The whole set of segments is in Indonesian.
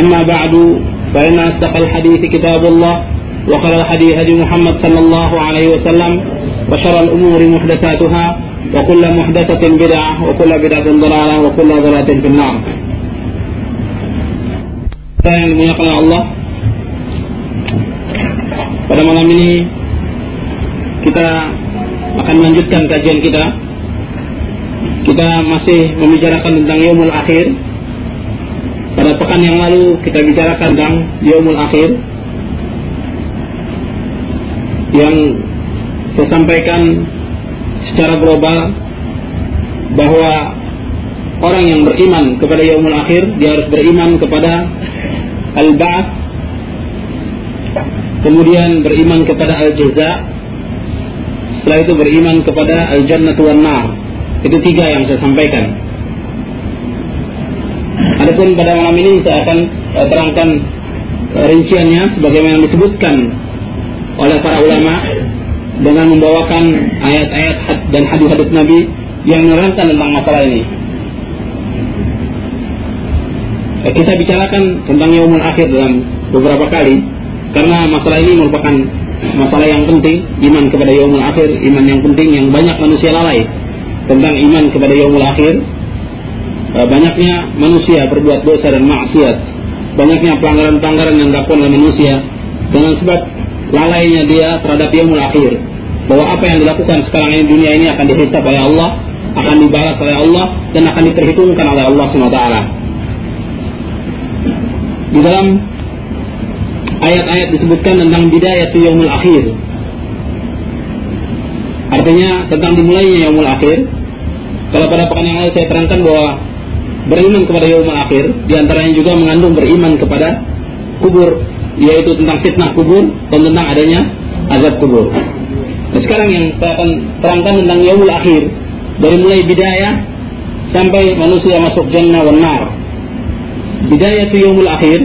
أما بعد فإن أصدق الحديث كتاب الله وخير الحديث هدي محمد صلى الله عليه وسلم وشر الأمور محدثاتها وكل محدثة بدعة وكل بدعة ضلالة وكل ضلالة في النار yang dimuliakan Allah pada malam ini kita akan melanjutkan kajian kita kita masih membicarakan tentang Yomul Akhir pada pekan yang lalu kita bicarakan tentang Yomul Akhir yang saya sampaikan secara global bahwa orang yang beriman kepada yaumul akhir dia harus beriman kepada al-ba'ats kemudian beriman kepada al-jaza setelah itu beriman kepada al-jannatu wan nar itu tiga yang saya sampaikan Adapun pada malam ini saya akan uh, terangkan uh, rinciannya sebagaimana disebutkan oleh para ulama dengan membawakan ayat-ayat dan hadis-hadis Nabi yang menerangkan tentang masalah ini. Kita bicarakan tentang yaumul akhir dalam beberapa kali karena masalah ini merupakan masalah yang penting, iman kepada yaumul akhir, iman yang penting yang banyak manusia lalai tentang iman kepada yaumul akhir. Banyaknya manusia berbuat dosa dan maksiat, banyaknya pelanggaran-pelanggaran yang dilakukan oleh manusia. Dengan sebab lalainya dia terhadap yaumul akhir. Bahwa apa yang dilakukan sekarang ini dunia ini akan dihisab oleh Allah akan dibalas oleh Allah dan akan diperhitungkan oleh Allah SWT di dalam ayat-ayat disebutkan tentang bidayah yaumul akhir. Artinya tentang dimulainya yaumul akhir. Kalau pada pekan yang lalu saya terangkan bahwa beriman kepada yaumul akhir di antaranya juga mengandung beriman kepada kubur yaitu tentang fitnah kubur dan tentang adanya azab kubur. Nah, sekarang yang saya akan terangkan tentang yaumul akhir dari mulai bidayah sampai manusia masuk jannah wan nar. Bidayah itu yaumul akhir,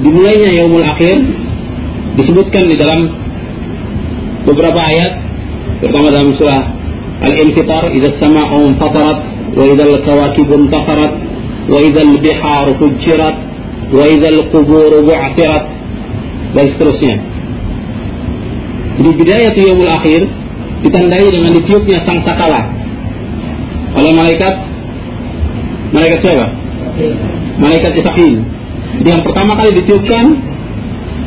dimulainya yaumul akhir disebutkan di dalam beberapa ayat terutama dalam surah Al-Infitar idza sama'u fatarat intafarat wa idzal bihar fujirat wa idzal qubur bu'thirat dan seterusnya. Di bidayah yaumul akhir ditandai dengan ditiupnya sang sakala oleh malaikat malaikat siapa? Malaikat Israfil. Yang pertama kali ditiupkan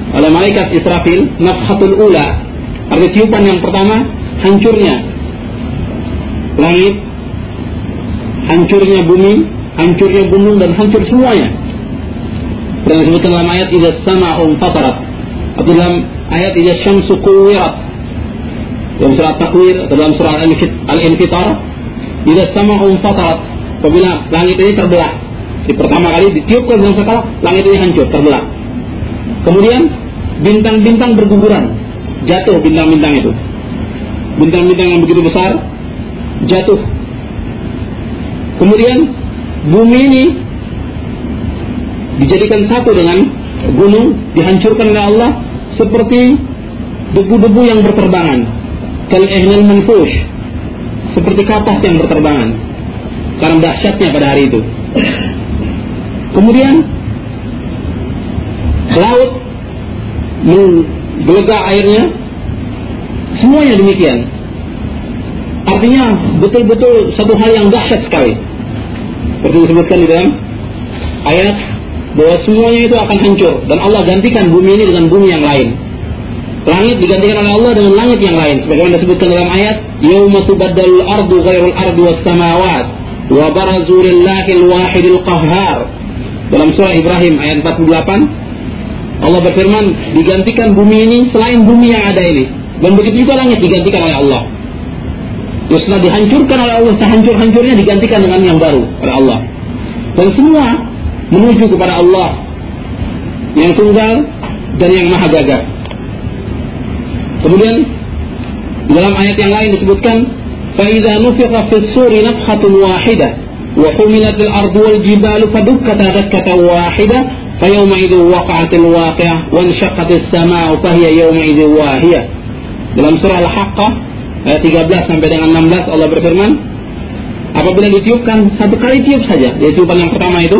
oleh malaikat Israfil nafhatul ula. Arti tiupan yang pertama hancurnya langit, hancurnya bumi, hancurnya gunung dan hancur semuanya. Dan disebutkan dalam ayat idza sama'u fatarat atau dalam ayat idza syamsu kuwirat. Dalam surat takwir atau dalam surat al-infitar idza sama'u fatarat apabila langit ini terbelah di pertama kali ditiupkan dengan sekala langit ini hancur terbelah. Kemudian bintang-bintang berguguran jatuh bintang-bintang itu. Bintang-bintang yang begitu besar jatuh kemudian bumi ini dijadikan satu dengan gunung dihancurkan oleh Allah seperti debu-debu yang berterbangan. Kal ihnal manfush seperti kapas yang berterbangan. Karena dahsyatnya pada hari itu. Kemudian laut menggelegar airnya. Semuanya demikian. Artinya betul-betul satu hal yang dahsyat sekali seperti disebutkan di dalam ayat bahwa semuanya itu akan hancur dan Allah gantikan bumi ini dengan bumi yang lain. Langit digantikan oleh Allah dengan langit yang lain. Sebagaimana disebutkan dalam ayat, "Yauma tubaddalul ardu ghairul ardi was samawat wa barazu lillahil wahidil qahhar." Dalam surah Ibrahim ayat 48, Allah berfirman, digantikan bumi ini selain bumi yang ada ini. Dan begitu juga langit digantikan oleh Allah. Terus setelah dihancurkan oleh Allah sehancur-hancurnya digantikan dengan yang baru oleh Allah. Dan semua menuju kepada Allah yang tunggal dan yang maha gagah. Kemudian dalam ayat yang lain disebutkan فَإِذَا نُفِقَ فِي السُّورِ نَفْحَةٌ وَاحِدَةٌ وَحُمِلَتِ الْأَرْضُ وَالْجِبَالُ فَدُكَّتَا دَكَّةً وَاحِدَةً فَيَوْمَئِذٍ وَقَعَتِ الْوَاقِعَةُ وَانشَقَّتِ السَّمَاءُ فَهِيَ يَوْمَئِذٍ وَاهِيَةٌ Dalam surah Al-Haqqah ayat 13 sampai dengan 16 Allah berfirman apabila ditiupkan satu kali tiup saja yaitu tiupan yang pertama itu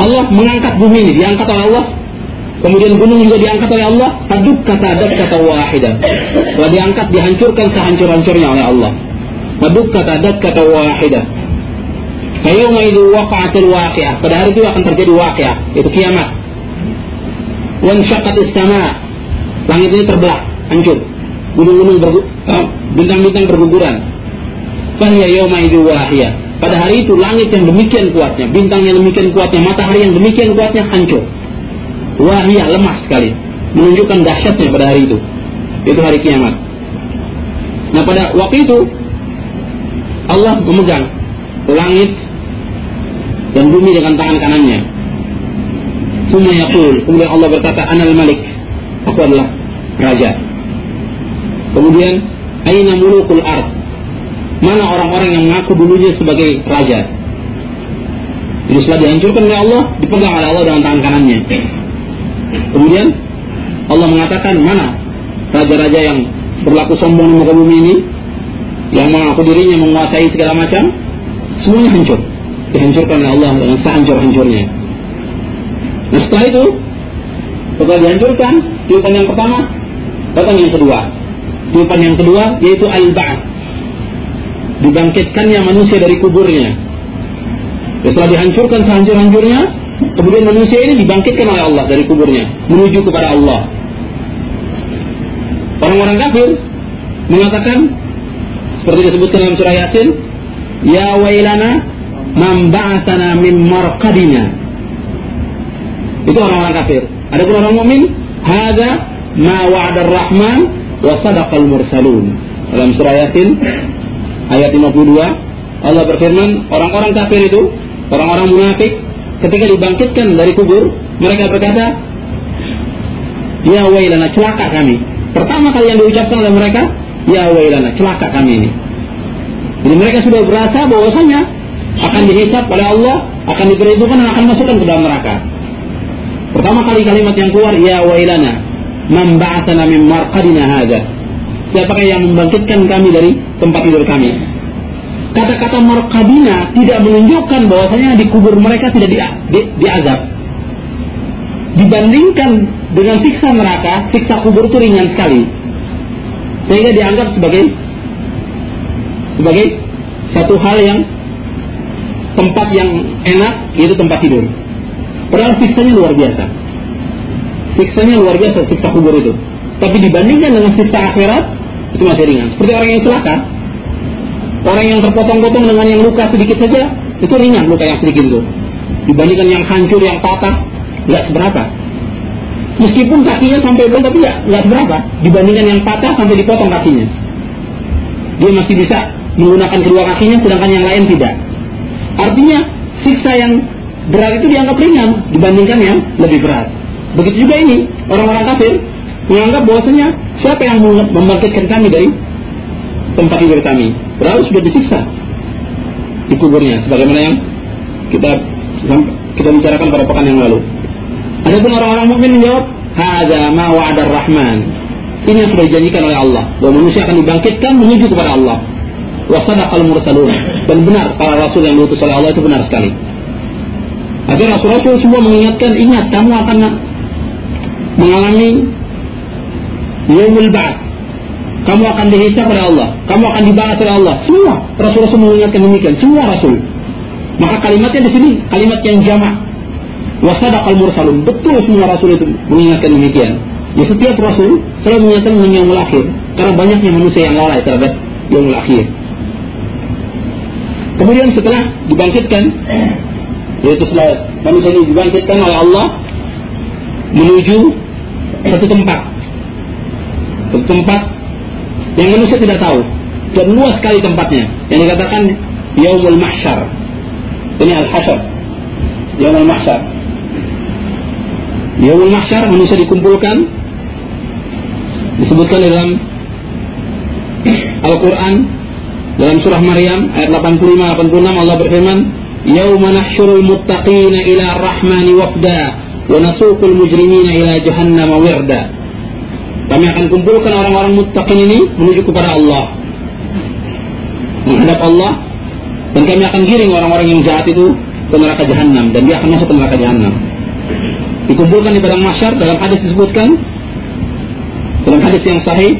Allah mengangkat bumi ini diangkat oleh Allah kemudian gunung juga diangkat oleh Allah taduk kata adat kata wahidah setelah diangkat dihancurkan sehancur-hancurnya oleh Allah taduk kata adat kata wahidah Fayawma itu waqa'atil waqi'ah. Pada hari itu akan terjadi waqi'ah, itu kiamat. Wan syaqqatis sama. Langit ini terbelah, hancur. Gunung-gunung bintang-bintang berguguran. Yawma wahiyah. Pada hari itu langit yang demikian kuatnya, bintang yang demikian kuatnya, matahari yang demikian kuatnya hancur. Wahiyah lemah sekali. Menunjukkan dahsyatnya pada hari itu. Itu hari kiamat. Nah pada waktu itu Allah memegang langit dan bumi dengan tangan kanannya. Semua yaqul, kemudian Allah berkata, Anal Malik, aku adalah raja. Kemudian, Aina mulukul ard, mana orang-orang yang mengaku dulunya sebagai raja. Jadi setelah dihancurkan oleh Allah, dipegang oleh Allah dengan tangan kanannya. Kemudian Allah mengatakan mana raja-raja yang berlaku sombong di muka bumi ini, yang mengaku dirinya menguasai segala macam, semuanya hancur dihancurkan oleh Allah dengan sehancur-hancurnya. Nah setelah itu, setelah dihancurkan, tiupan yang pertama, datang yang kedua. Tiupan yang kedua yaitu al-ba'at. Dibangkitkannya manusia dari kuburnya. Setelah dihancurkan sehancur-hancurnya, kemudian manusia ini dibangkitkan oleh Allah dari kuburnya, menuju kepada Allah. Orang-orang kafir mengatakan seperti disebutkan dalam surah Yasin, Ya wailana man ba'atsana min marqadina. Itu orang-orang kafir. Adapun orang mukmin, hadza ma ar-rahman wa sadaqal mursalun. Dalam surah Yasin ayat 52 Allah berfirman, orang-orang kafir itu, orang-orang munafik ketika dibangkitkan dari kubur, mereka berkata, "Ya wailana, celaka kami." Pertama kali yang diucapkan oleh mereka, "Ya wailana, celaka kami ini." Jadi mereka sudah berasa bahwasanya akan dihisap oleh Allah, akan diperhitungkan dan akan masukkan ke dalam neraka. Pertama kali kalimat yang keluar, ya wailana, man ba'athana min marqadina hadha. Siapakah yang membangkitkan kami dari tempat tidur kami? Kata-kata marqadina tidak menunjukkan bahwasanya di kubur mereka tidak di, di, diazab. Dibandingkan dengan siksa neraka, siksa kubur itu ringan sekali. Sehingga dianggap sebagai sebagai satu hal yang tempat yang enak yaitu tempat tidur. Padahal siksanya luar biasa. Siksanya luar biasa siksa kubur itu. Tapi dibandingkan dengan siksa akhirat itu masih ringan. Seperti orang yang celaka, orang yang terpotong-potong dengan yang luka sedikit saja itu ringan luka yang sedikit itu. Dibandingkan yang hancur, yang patah, nggak seberapa. Meskipun kakinya sampai belum tapi nggak nggak seberapa dibandingkan yang patah sampai dipotong kakinya. Dia masih bisa menggunakan kedua kakinya, sedangkan yang lain tidak. Artinya siksa yang berat itu dianggap ringan dibandingkan yang lebih berat. Begitu juga ini orang-orang kafir menganggap bahwasanya siapa yang membangkitkan kami dari tempat tidur kami, padahal sudah disiksa di kuburnya, sebagaimana yang kita kita bicarakan pada pekan yang lalu. Adapun orang-orang mukmin menjawab, "Hada ma wa'ada rahman Ini yang sudah dijanjikan oleh Allah bahwa manusia akan dibangkitkan menuju kepada Allah wasadaqal mursalun dan benar para rasul yang diutus oleh Allah itu benar sekali. Agar rasul-rasul semua mengingatkan ingat kamu akan mengalami yaumul ba'd. Kamu akan dihisab oleh Allah, kamu akan dibahas oleh Allah. Semua rasul-rasul mengingatkan demikian, semua rasul. Maka kalimatnya di sini kalimat yang jamak. Wasadaqal mursalun. Betul semua rasul itu mengingatkan demikian. Ya setiap rasul selalu mengingatkan dengan yaumul akhir karena banyaknya manusia yang lalai terhadap yaumul akhir. Kemudian setelah dibangkitkan, yaitu setelah manusia ini dibangkitkan oleh Allah menuju satu tempat, satu tempat yang manusia tidak tahu dan luas sekali tempatnya yang dikatakan Yaumul Mahsyar. Ini al-Hasyar. Yaumul Mahsyar. Yaumul Mahsyar manusia dikumpulkan disebutkan dalam Al-Quran dalam surah Maryam ayat 85 86 Allah berfirman yauma nahsyurul muttaqina ila rahmani wafda nasuqul mujrimina ila jahannam wirda. Kami akan kumpulkan orang-orang muttaqin ini menuju kepada Allah. Menghadap Allah. Dan kami akan giring orang-orang yang jahat itu ke neraka jahanam dan dia akan masuk ke neraka jahanam dikumpulkan di padang mahsyar. Dalam hadis disebutkan dalam hadis yang sahih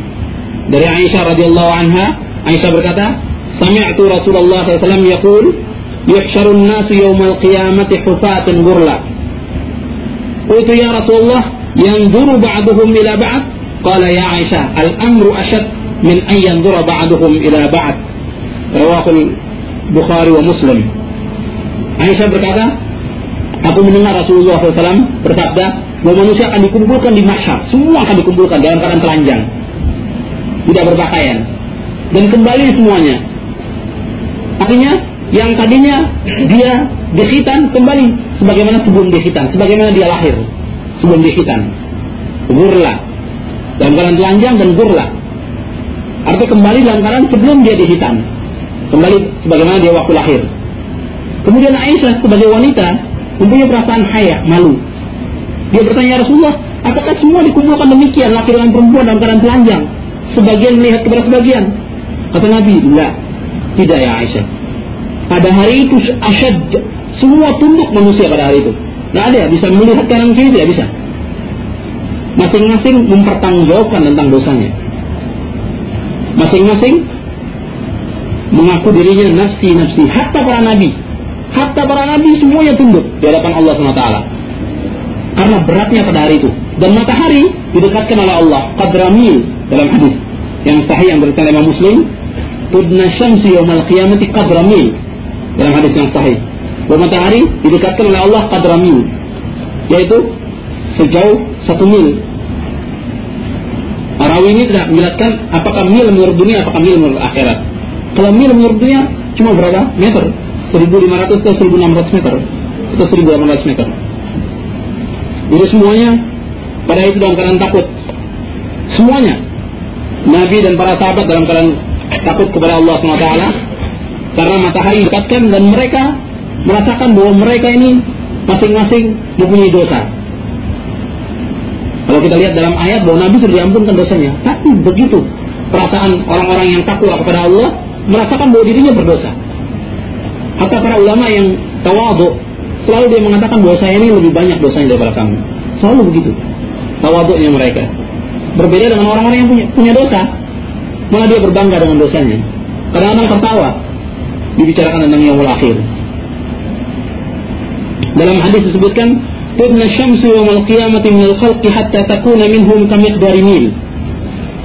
dari Aisyah radhiyallahu anha Aisyah berkata sami'tu Rasulullah SAW yaqul yuhsyarun nasu yawmal qiyamati hufatan gurla Qultu ya Rasulullah yanzuru ba'duhum ila ba'd? Qala ya Aisyah al-amru ashad min an yanzura ba'duhum ila ba'd. Rawahul Bukhari wa Muslim. Aisyah berkata aku mendengar Rasulullah SAW bersabda bahwa manusia akan dikumpulkan di mahsyar. Semua akan dikumpulkan dalam keadaan telanjang. Tidak berpakaian. Dan kembali semuanya. Artinya yang tadinya dia dikhitan kembali sebagaimana sebelum dikhitan, sebagaimana dia lahir sebelum dikhitan. Gurla. Dalam keadaan telanjang dan gurla. Artinya kembali dalam keadaan sebelum dia dihitan. Kembali sebagaimana dia waktu lahir. Kemudian Aisyah sebagai wanita mempunyai perasaan haya, malu. Dia bertanya ya Rasulullah, apakah semua dikumpulkan demikian laki dan perempuan dalam keadaan telanjang? Sebagian melihat kepada sebagian. Kata Nabi, tidak. Tidak ya Aisyah pada hari itu asyad semua tunduk manusia pada hari itu. Tidak ada bisa melihat kanan kiri tidak bisa. Masing-masing mempertanggungjawabkan tentang dosanya. Masing-masing mengaku dirinya nafsi-nafsi. Hatta para nabi. Hatta para nabi semuanya tunduk di hadapan Allah SWT. Karena beratnya pada hari itu. Dan matahari didekatkan oleh Allah. Qadramil dalam hadis. Yang sahih yang berkata Imam Muslim. Tudna syamsi yawmal qiyamati qadramil dalam hadis yang sahih. Bahwa matahari didekatkan oleh Allah qadra mil, yaitu sejauh satu mil. Rawi ini tidak menjelaskan apakah mil menurut dunia, apakah mil menurut akhirat. Kalau mil menurut dunia cuma berapa meter? 1500 atau 1600 meter atau 1800 meter. Jadi semuanya pada itu dalam keadaan takut. Semuanya. Nabi dan para sahabat dalam keadaan takut kepada Allah SWT karena matahari didekatkan dan mereka merasakan bahwa mereka ini masing-masing mempunyai dosa. Kalau kita lihat dalam ayat bahwa Nabi sudah diampunkan dosanya, tapi begitu perasaan orang-orang yang takwa kepada Allah merasakan bahwa dirinya berdosa. Hatta para ulama yang tawadu selalu dia mengatakan bahwa saya ini lebih banyak dosanya daripada kamu. Selalu begitu. Tawaduknya mereka. Berbeda dengan orang-orang yang punya, punya dosa, malah dia berbangga dengan dosanya. Kadang-kadang tertawa, dibicarakan tentang yaumul akhir. Dalam hadis disebutkan, "Tudna syamsu yawmal qiyamati min al-khalqi hatta takuna minhum kamiqdari mil."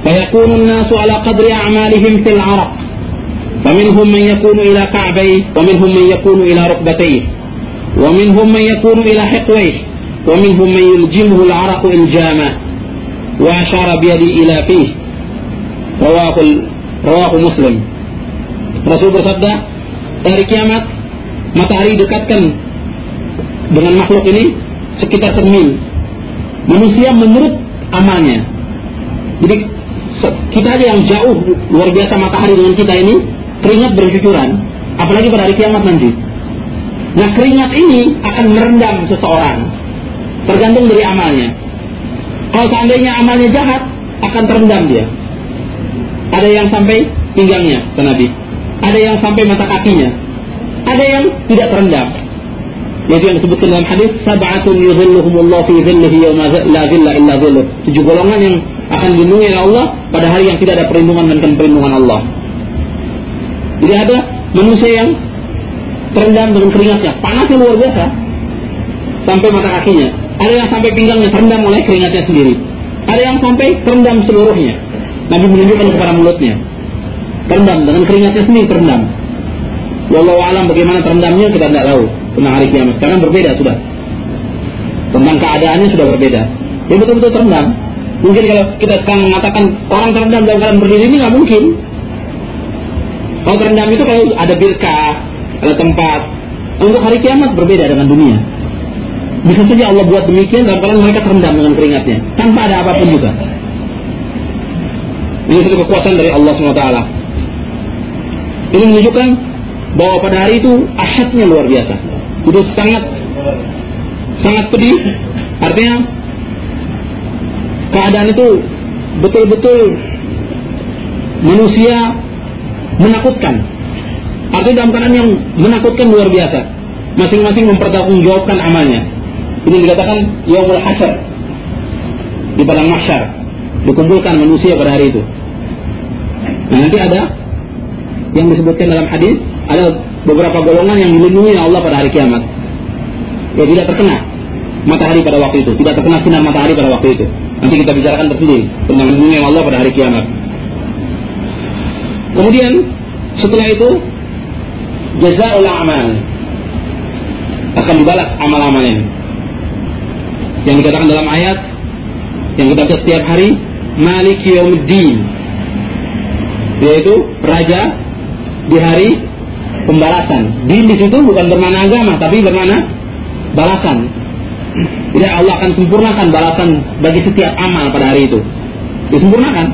فيكون الناس على قدر أعمالهم في العرق فمنهم من يكون إلى كعبيه ومنهم من يكون إلى ركبتيه ومنهم من يكون إلى حقويه ومنهم من يلجمه العرق إلجاما وأشار بيدي إلى فيه رواه رواه مسلم Rasul bersabda dari kiamat matahari dekatkan dengan makhluk ini sekitar semil. Manusia menurut amalnya. Jadi kita aja yang jauh luar biasa matahari dengan kita ini keringat bercucuran, apalagi pada hari kiamat nanti. Nah keringat ini akan merendam seseorang, tergantung dari amalnya. Kalau seandainya amalnya jahat, akan terendam dia. Ada yang sampai pinggangnya, Nabi. Ada yang sampai mata kakinya, ada yang tidak terendam. Yaitu yang disebutkan dalam hadis sab'atun yuzilluhumullah fi dhillihi yawma la dhilla illa dhilluh. Tujuh golongan yang akan dilindungi oleh Allah pada hari yang tidak ada perlindungan dan perlindungan Allah. Jadi ada manusia yang terendam dengan keringatnya, panasnya luar biasa sampai mata kakinya. Ada yang sampai pinggangnya terendam oleh keringatnya sendiri. Ada yang sampai terendam seluruhnya. Nabi menunjukkan kepada mulutnya. Terendam dengan keringatnya sendiri terendam. Wallahu alam bagaimana terendamnya kita tidak tahu tentang hari kiamat. Karena berbeda sudah. Tentang keadaannya sudah berbeda. Dia betul-betul terendam. Mungkin kalau kita sekarang mengatakan orang terendam dalam keadaan berdiri ini nggak mungkin. Kalau terendam itu kalau ada birka, ada tempat. Untuk hari kiamat berbeda dengan dunia. Bisa saja Allah buat demikian dalam keadaan mereka terendam dengan keringatnya tanpa ada apa pun juga. Ini satu kekuasaan dari Allah SWT. Ini menunjukkan bahwa pada hari itu ahadnya luar biasa. Itu sangat sangat pedih. Artinya keadaan itu betul-betul manusia menakutkan. Artinya dalam keadaan yang menakutkan luar biasa. Masing-masing mempertanggungjawabkan amalnya. Ini dikatakan yaumul hasyar. Di padang mahsyar dikumpulkan manusia pada hari itu. Nah, nanti ada yang disebutkan dalam hadis ada beberapa golongan yang dilindungi oleh Allah pada hari kiamat. Ya tidak terkena matahari pada waktu itu, tidak terkena sinar matahari pada waktu itu. Nanti kita bicarakan tersendiri tentang dilindungi Allah pada hari kiamat. Kemudian setelah itu jazaul amal akan dibalas amal-amal ini. Yang dikatakan dalam ayat yang kita baca setiap hari, Malik Yawmuddin yaitu raja di hari pembalasan. Din di situ bukan bermana agama, tapi bermana balasan. Jadi Allah akan sempurnakan balasan bagi setiap amal pada hari itu. Disempurnakan.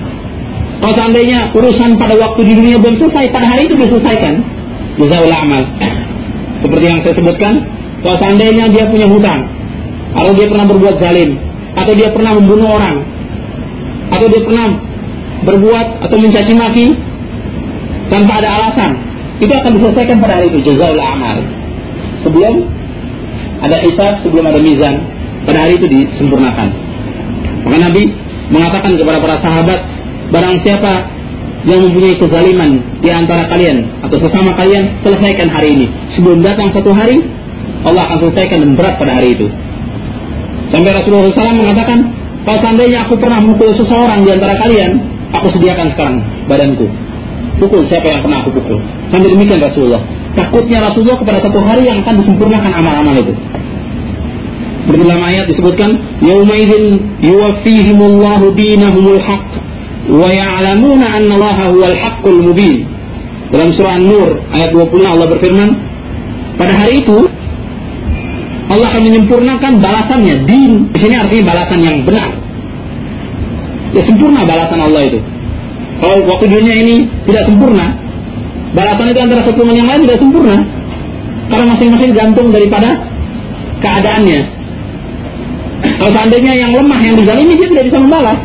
Kalau seandainya urusan pada waktu di dunia belum selesai, pada hari itu diselesaikan. Jazaul amal. Seperti yang saya sebutkan, kalau seandainya dia punya hutang, atau dia pernah berbuat zalim, atau dia pernah membunuh orang, atau dia pernah berbuat atau mencaci maki tanpa ada alasan, itu akan diselesaikan pada hari itu jazaul amal. Sebelum ada hisab, sebelum ada mizan, pada hari itu disempurnakan. Maka Nabi mengatakan kepada para sahabat, barang siapa yang mempunyai kezaliman di antara kalian atau sesama kalian, selesaikan hari ini. Sebelum datang satu hari, Allah akan selesaikan dan berat pada hari itu. Sampai Rasulullah SAW mengatakan, kalau seandainya aku pernah memukul seseorang di antara kalian, aku sediakan sekarang badanku pukul siapa yang pernah aku pukul. Sampai demikian Rasulullah. Takutnya Rasulullah kepada satu hari yang akan disempurnakan amal-amal itu. Dalam ayat disebutkan, "Yaumaidin yuwaffihimullahu dinahumul haqq wa ya'lamuna anna Allah huwal haqqul mubin." Dalam surah An-Nur ayat 20 Allah berfirman, pada hari itu Allah akan menyempurnakan balasannya. Din di sini artinya balasan yang benar. Ya sempurna balasan Allah itu. Kalau waktu dunia ini tidak sempurna, balasan itu antara satu dengan yang lain tidak sempurna. Karena masing-masing gantung daripada keadaannya. Kalau seandainya yang lemah yang dizalimi dia tidak bisa membalas.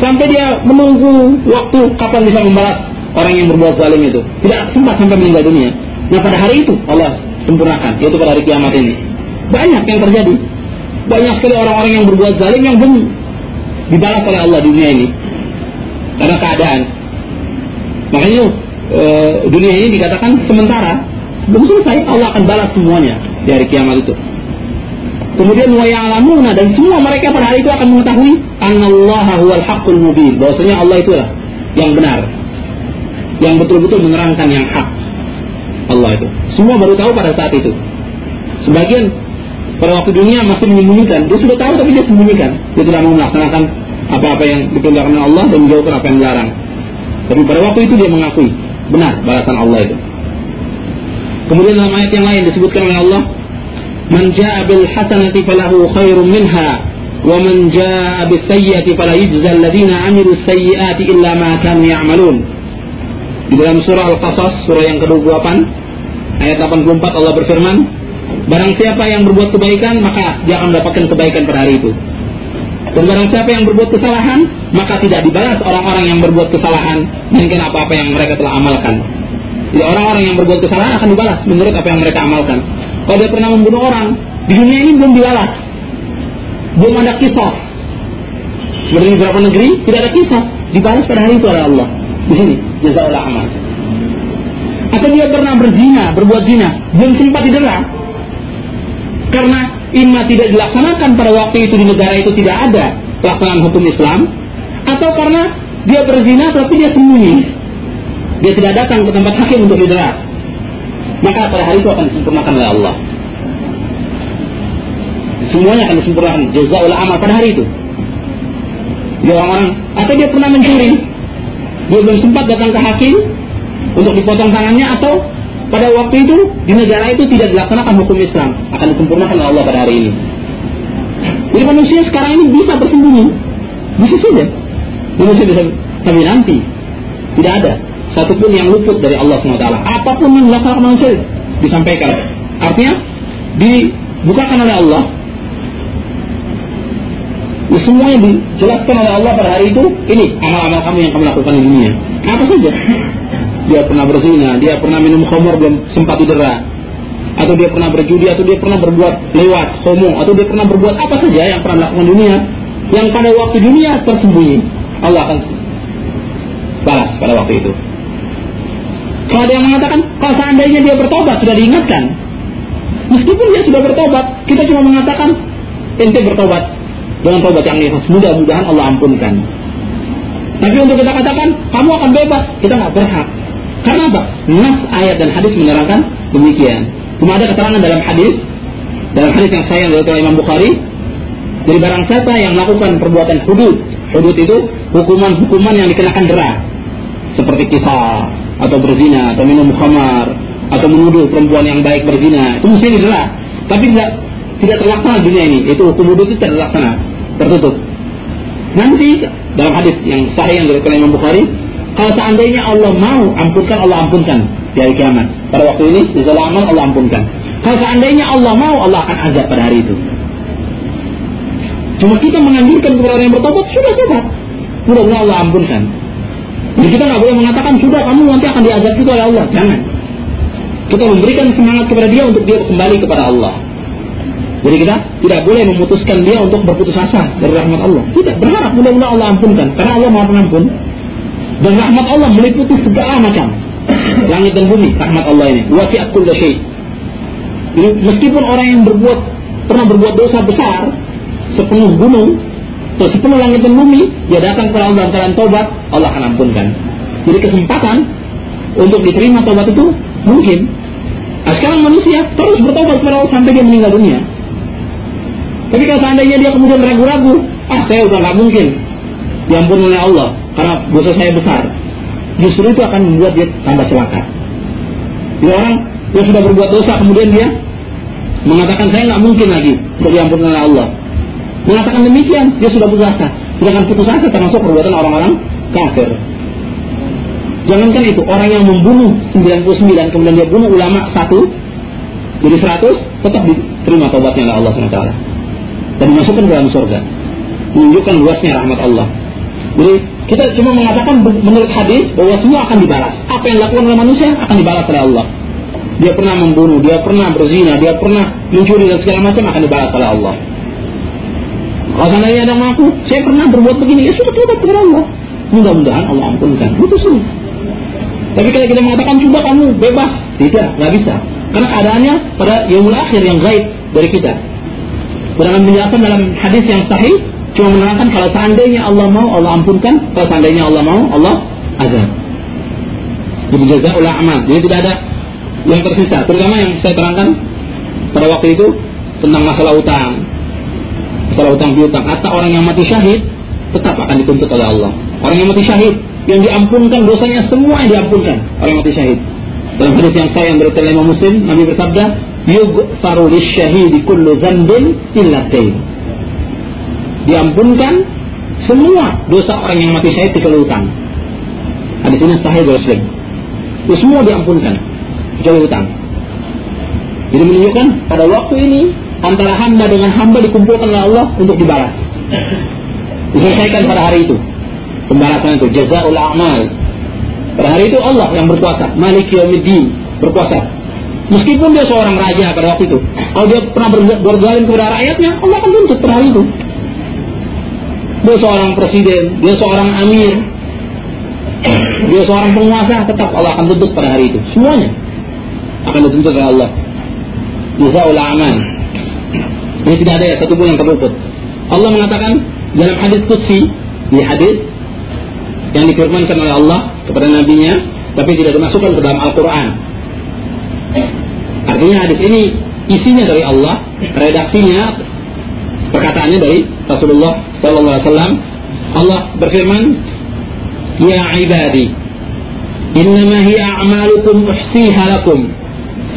Sampai dia menunggu waktu kapan bisa membalas orang yang berbuat zalim itu. Tidak sempat sampai meninggal dunia. Nah pada hari itu Allah sempurnakan, yaitu pada hari kiamat ini. Banyak yang terjadi. Banyak sekali orang-orang yang berbuat zalim yang belum dibalas oleh Allah dunia ini karena keadaan. Makanya e, dunia ini dikatakan sementara belum selesai Allah akan balas semuanya di hari kiamat itu. Kemudian wa ya'lamuna dan semua mereka pada hari itu akan mengetahui annallaha huwal haqqul mubin. Bahwasanya Allah itulah yang benar. Yang betul-betul menerangkan yang hak. Allah itu. Semua baru tahu pada saat itu. Sebagian pada waktu dunia masih menyembunyikan. Dia sudah tahu tapi dia sembunyikan. Dia tidak mau melaksanakan apa-apa yang diperintahkan Allah dan menjauhkan apa yang dilarang. Tapi pada waktu itu dia mengakui benar balasan Allah itu. Kemudian dalam ayat yang lain disebutkan oleh Allah, "Man jaa bil hasanati falahu khairum minha, wa man jaa bis sayyi'ati fala yujza 'amilu sayyi'ati illa ma kanu ya'malun." Di dalam surah Al-Qasas, surah yang ke-28, ayat 84 Allah berfirman, Barang siapa yang berbuat kebaikan, maka dia akan mendapatkan kebaikan pada hari itu. Dan barang siapa yang berbuat kesalahan, maka tidak dibalas orang-orang yang berbuat kesalahan, mungkin apa-apa yang mereka telah amalkan. Jadi orang-orang yang berbuat kesalahan akan dibalas menurut apa yang mereka amalkan. Kalau dia pernah membunuh orang, di dunia ini belum dibalas. Belum ada kisah. Di beberapa negeri, tidak ada kisah. Dibalas pada hari itu oleh Allah. Di sini, jazakallah amal. Atau dia pernah berzina, berbuat zina, belum sempat didera, karena imma tidak dilaksanakan pada waktu itu di negara itu tidak ada pelaksanaan hukum Islam. Atau karena dia berzina tapi dia sembunyi. Dia tidak datang ke tempat hakim untuk didera maka pada hari itu akan disempurnakan oleh Allah. Semuanya akan disempurnakan. Jazaul amal pada hari itu. Dia orang-orang atau dia pernah mencuri dia belum sempat datang ke hakim untuk dipotong tangannya atau pada waktu itu di negara itu tidak dilaksanakan hukum Islam akan disempurnakan oleh Allah pada hari ini. Jadi manusia sekarang ini bisa bersembunyi, bisa saja manusia bisa tapi nanti tidak ada satupun yang luput dari Allah SWT. Apa pun yang dilakukan manusia disampaikan. Artinya dibukakan oleh Allah. Ya, semua dijelaskan oleh Allah pada hari itu, ini amal-amal kamu yang kamu lakukan di dunia. Apa saja? Dia pernah berzina, dia pernah minum khamar belum sempat didera, atau dia pernah berjudi, atau dia pernah berbuat lewat, homo, atau dia pernah berbuat apa saja yang pernah dilakukan di dunia, yang pada waktu dunia tersembunyi. Allah akan balas pada waktu itu. Kalau ada yang mengatakan, kalau seandainya dia bertobat, sudah diingatkan. Meskipun dia sudah bertobat, kita cuma mengatakan, ente bertobat dengan tobat yang ikhlas. Mudah-mudahan Allah ampunkan. Tapi untuk kita katakan, kamu akan bebas, kita nggak berhak. Karena apa? Nas ayat dan hadis menerangkan demikian. Cuma ada keterangan dalam hadis, dalam hadis yang saya dari Imam Bukhari, dari barang siapa yang melakukan perbuatan hudud, hudud itu hukuman-hukuman yang dikenakan dera, seperti kisah atau berzina atau minum khamar atau menuduh perempuan yang baik berzina. Itu mesti didera tapi tidak tidak terlaksana dunia ini. Itu hukum wudhu itu terlaksana. Tertutup. Nanti dalam hadis yang sahih yang diriwayatkan Imam Bukhari kalau seandainya Allah mau ampunkan Allah ampunkan di hari kiamat pada waktu ini di amal Allah ampunkan kalau seandainya Allah mau Allah akan azab pada hari itu cuma kita menganjurkan kepada orang yang bertobat sudah tobat mudah-mudahan Allah ampunkan jadi kita nggak boleh mengatakan sudah kamu nanti akan diajak juga oleh Allah. Jangan. Kita memberikan semangat kepada dia untuk dia kembali kepada Allah. Jadi kita tidak boleh memutuskan dia untuk berputus asa dari rahmat Allah. Tidak berharap mudah-mudahan Allah ampunkan karena Allah Maha Pengampun. Dan rahmat Allah meliputi segala macam langit dan bumi rahmat Allah ini. Wasiat kulla syai. Meskipun orang yang berbuat pernah berbuat dosa besar sepenuh gunung Terus sepenuh langit dan bumi, dia datang kepada Allah dalam tobat, Allah akan ampunkan. Jadi kesempatan untuk diterima tobat itu mungkin. Nah, sekarang manusia terus bertobat kepada Allah sampai dia meninggal dunia. Tapi kalau seandainya dia kemudian ragu-ragu, ah saya udah nggak mungkin diampuni oleh Allah karena dosa saya besar. Justru itu akan membuat dia tambah celaka. Dia orang yang sudah berbuat dosa kemudian dia mengatakan saya nggak mungkin lagi untuk diampuni oleh Allah mengatakan demikian, dia sudah putus asa. Sedangkan putus asa termasuk perbuatan orang-orang kafir. Jangankan itu, orang yang membunuh 99 kemudian dia bunuh ulama satu jadi 100 tetap diterima tobatnya oleh Allah SWT dan dimasukkan ke dalam surga menunjukkan luasnya rahmat Allah jadi kita cuma mengatakan menurut hadis bahwa semua akan dibalas apa yang dilakukan oleh manusia akan dibalas oleh Allah dia pernah membunuh, dia pernah berzina, dia pernah mencuri dan segala macam akan dibalas oleh Allah kalau seandainya ada mengaku, saya pernah berbuat begini, ya sudah tobat kepada Allah. Mudah-mudahan Allah ampunkan. Itu sulit. Tapi kalau kita mengatakan sudah kamu bebas, tidak, nggak bisa. Karena keadaannya pada yaumul akhir yang gaib dari kita. Dalam penjelasan dalam hadis yang sahih, cuma menerangkan kalau seandainya Allah mau, Allah ampunkan. Kalau seandainya Allah mau, Allah azab. Jadi jazaul amal. Jadi tidak ada yang tersisa. Terutama yang saya terangkan pada waktu itu tentang masalah utang masalah utang piutang. Kata orang yang mati syahid tetap akan dituntut oleh Allah. Orang yang mati syahid yang diampunkan dosanya semua yang diampunkan orang yang mati syahid. Dalam hadis yang saya yang berkata Imam Muslim, Nabi bersabda, "Yughfaru lisyahidi kullu dzambin illa dain." Diampunkan semua dosa orang yang mati syahid kecuali utang. Hadis ini sahih Muslim. Itu semua diampunkan kecuali utang. Jadi menunjukkan pada waktu ini antara hamba dengan hamba dikumpulkan oleh Allah untuk dibalas. Diselesaikan pada hari itu. Pembalasan itu jazaul a'mal. Pada hari itu Allah yang berkuasa, Malik Yaumiddin berkuasa. Meskipun dia seorang raja pada waktu itu, kalau dia pernah berzalim kepada rakyatnya, Allah akan tuntut pada hari itu. Dia seorang presiden, dia seorang amir, dia seorang penguasa, tetap Allah akan tuntut pada hari itu. Semuanya akan dituntut oleh Allah. Jazaul a'mal. Ini tidak ada ya satu pun yang terluput. Allah mengatakan dalam hadis qudsi di hadis yang difirmankan oleh Allah kepada nabinya tapi tidak dimasukkan ke dalam Al-Qur'an. Artinya hadis ini isinya dari Allah, redaksinya perkataannya dari Rasulullah sallallahu alaihi wasallam. Allah berfirman, "Ya ibadi, Innama hiya a'malukum uhsiha lakum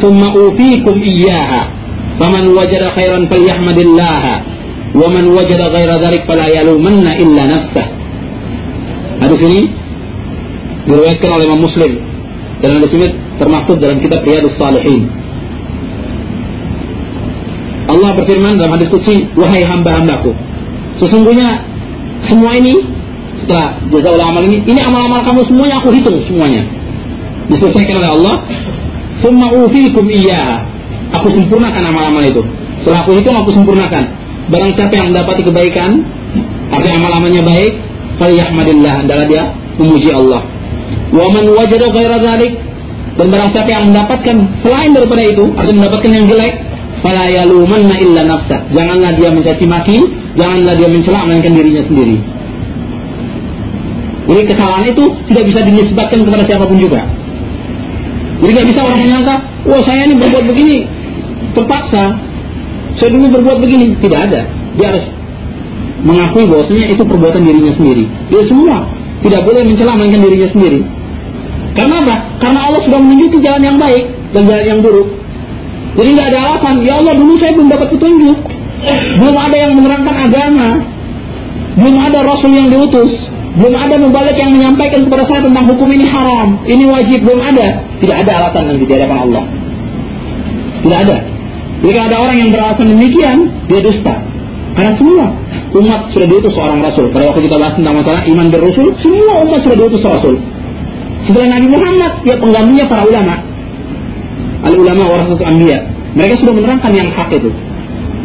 thumma ufikum iyyaha faman wajada khairan falyahmadillaha wa man wajada ghaira dzalik fala illa nafsah Hadis ini diriwayatkan oleh Imam Muslim dan hadis ini termaktub dalam kitab Riyadhus Salihin. Allah berfirman dalam hadis qudsi, "Wahai hamba-hambaku, sesungguhnya semua ini setelah jaza amal ini, ini amal-amal kamu semuanya aku hitung semuanya." Diselesaikan oleh Allah, "Tsumma ufikum iyyaha." Aku sempurnakan amal-amal itu. Setelah aku hitung aku sempurnakan. Barang siapa yang mendapati kebaikan, artinya amal-amalnya baik, falyahmadillah adalah dia memuji Allah. Wa man wajada dan barang siapa yang mendapatkan selain daripada itu, artinya mendapatkan yang jelek, illa. Janganlah dia mencaci maki, janganlah dia mencela melainkan dirinya sendiri. Jadi kesalahan itu tidak bisa dinisbatkan kepada siapa pun juga. Jadi nggak bisa orang menyangka, wah saya ini berbuat begini terpaksa, saya dulu berbuat begini. Tidak ada. Dia harus mengakui bahwasanya itu perbuatan dirinya sendiri. Dia semua tidak boleh mencela melainkan dirinya sendiri. Karena apa? Karena Allah sudah menunjuki jalan yang baik dan jalan yang buruk. Jadi nggak ada alasan. Ya Allah dulu saya belum dapat petunjuk. Belum ada yang menerangkan agama. Belum ada Rasul yang diutus. Belum ada mubalik yang menyampaikan kepada saya tentang hukum ini haram. Ini wajib. Belum ada. Tidak ada alasan nanti di Allah. Tidak ada. Jika ada orang yang beralasan demikian, dia dusta. Karena semua umat sudah diutus seorang rasul. Pada waktu kita bahas tentang masalah iman berrasul, semua umat sudah diutus rasul. Setelah Nabi Muhammad, ya penggantinya para ulama. Al ulama warasatul anbiya. Mereka sudah menerangkan yang hak itu.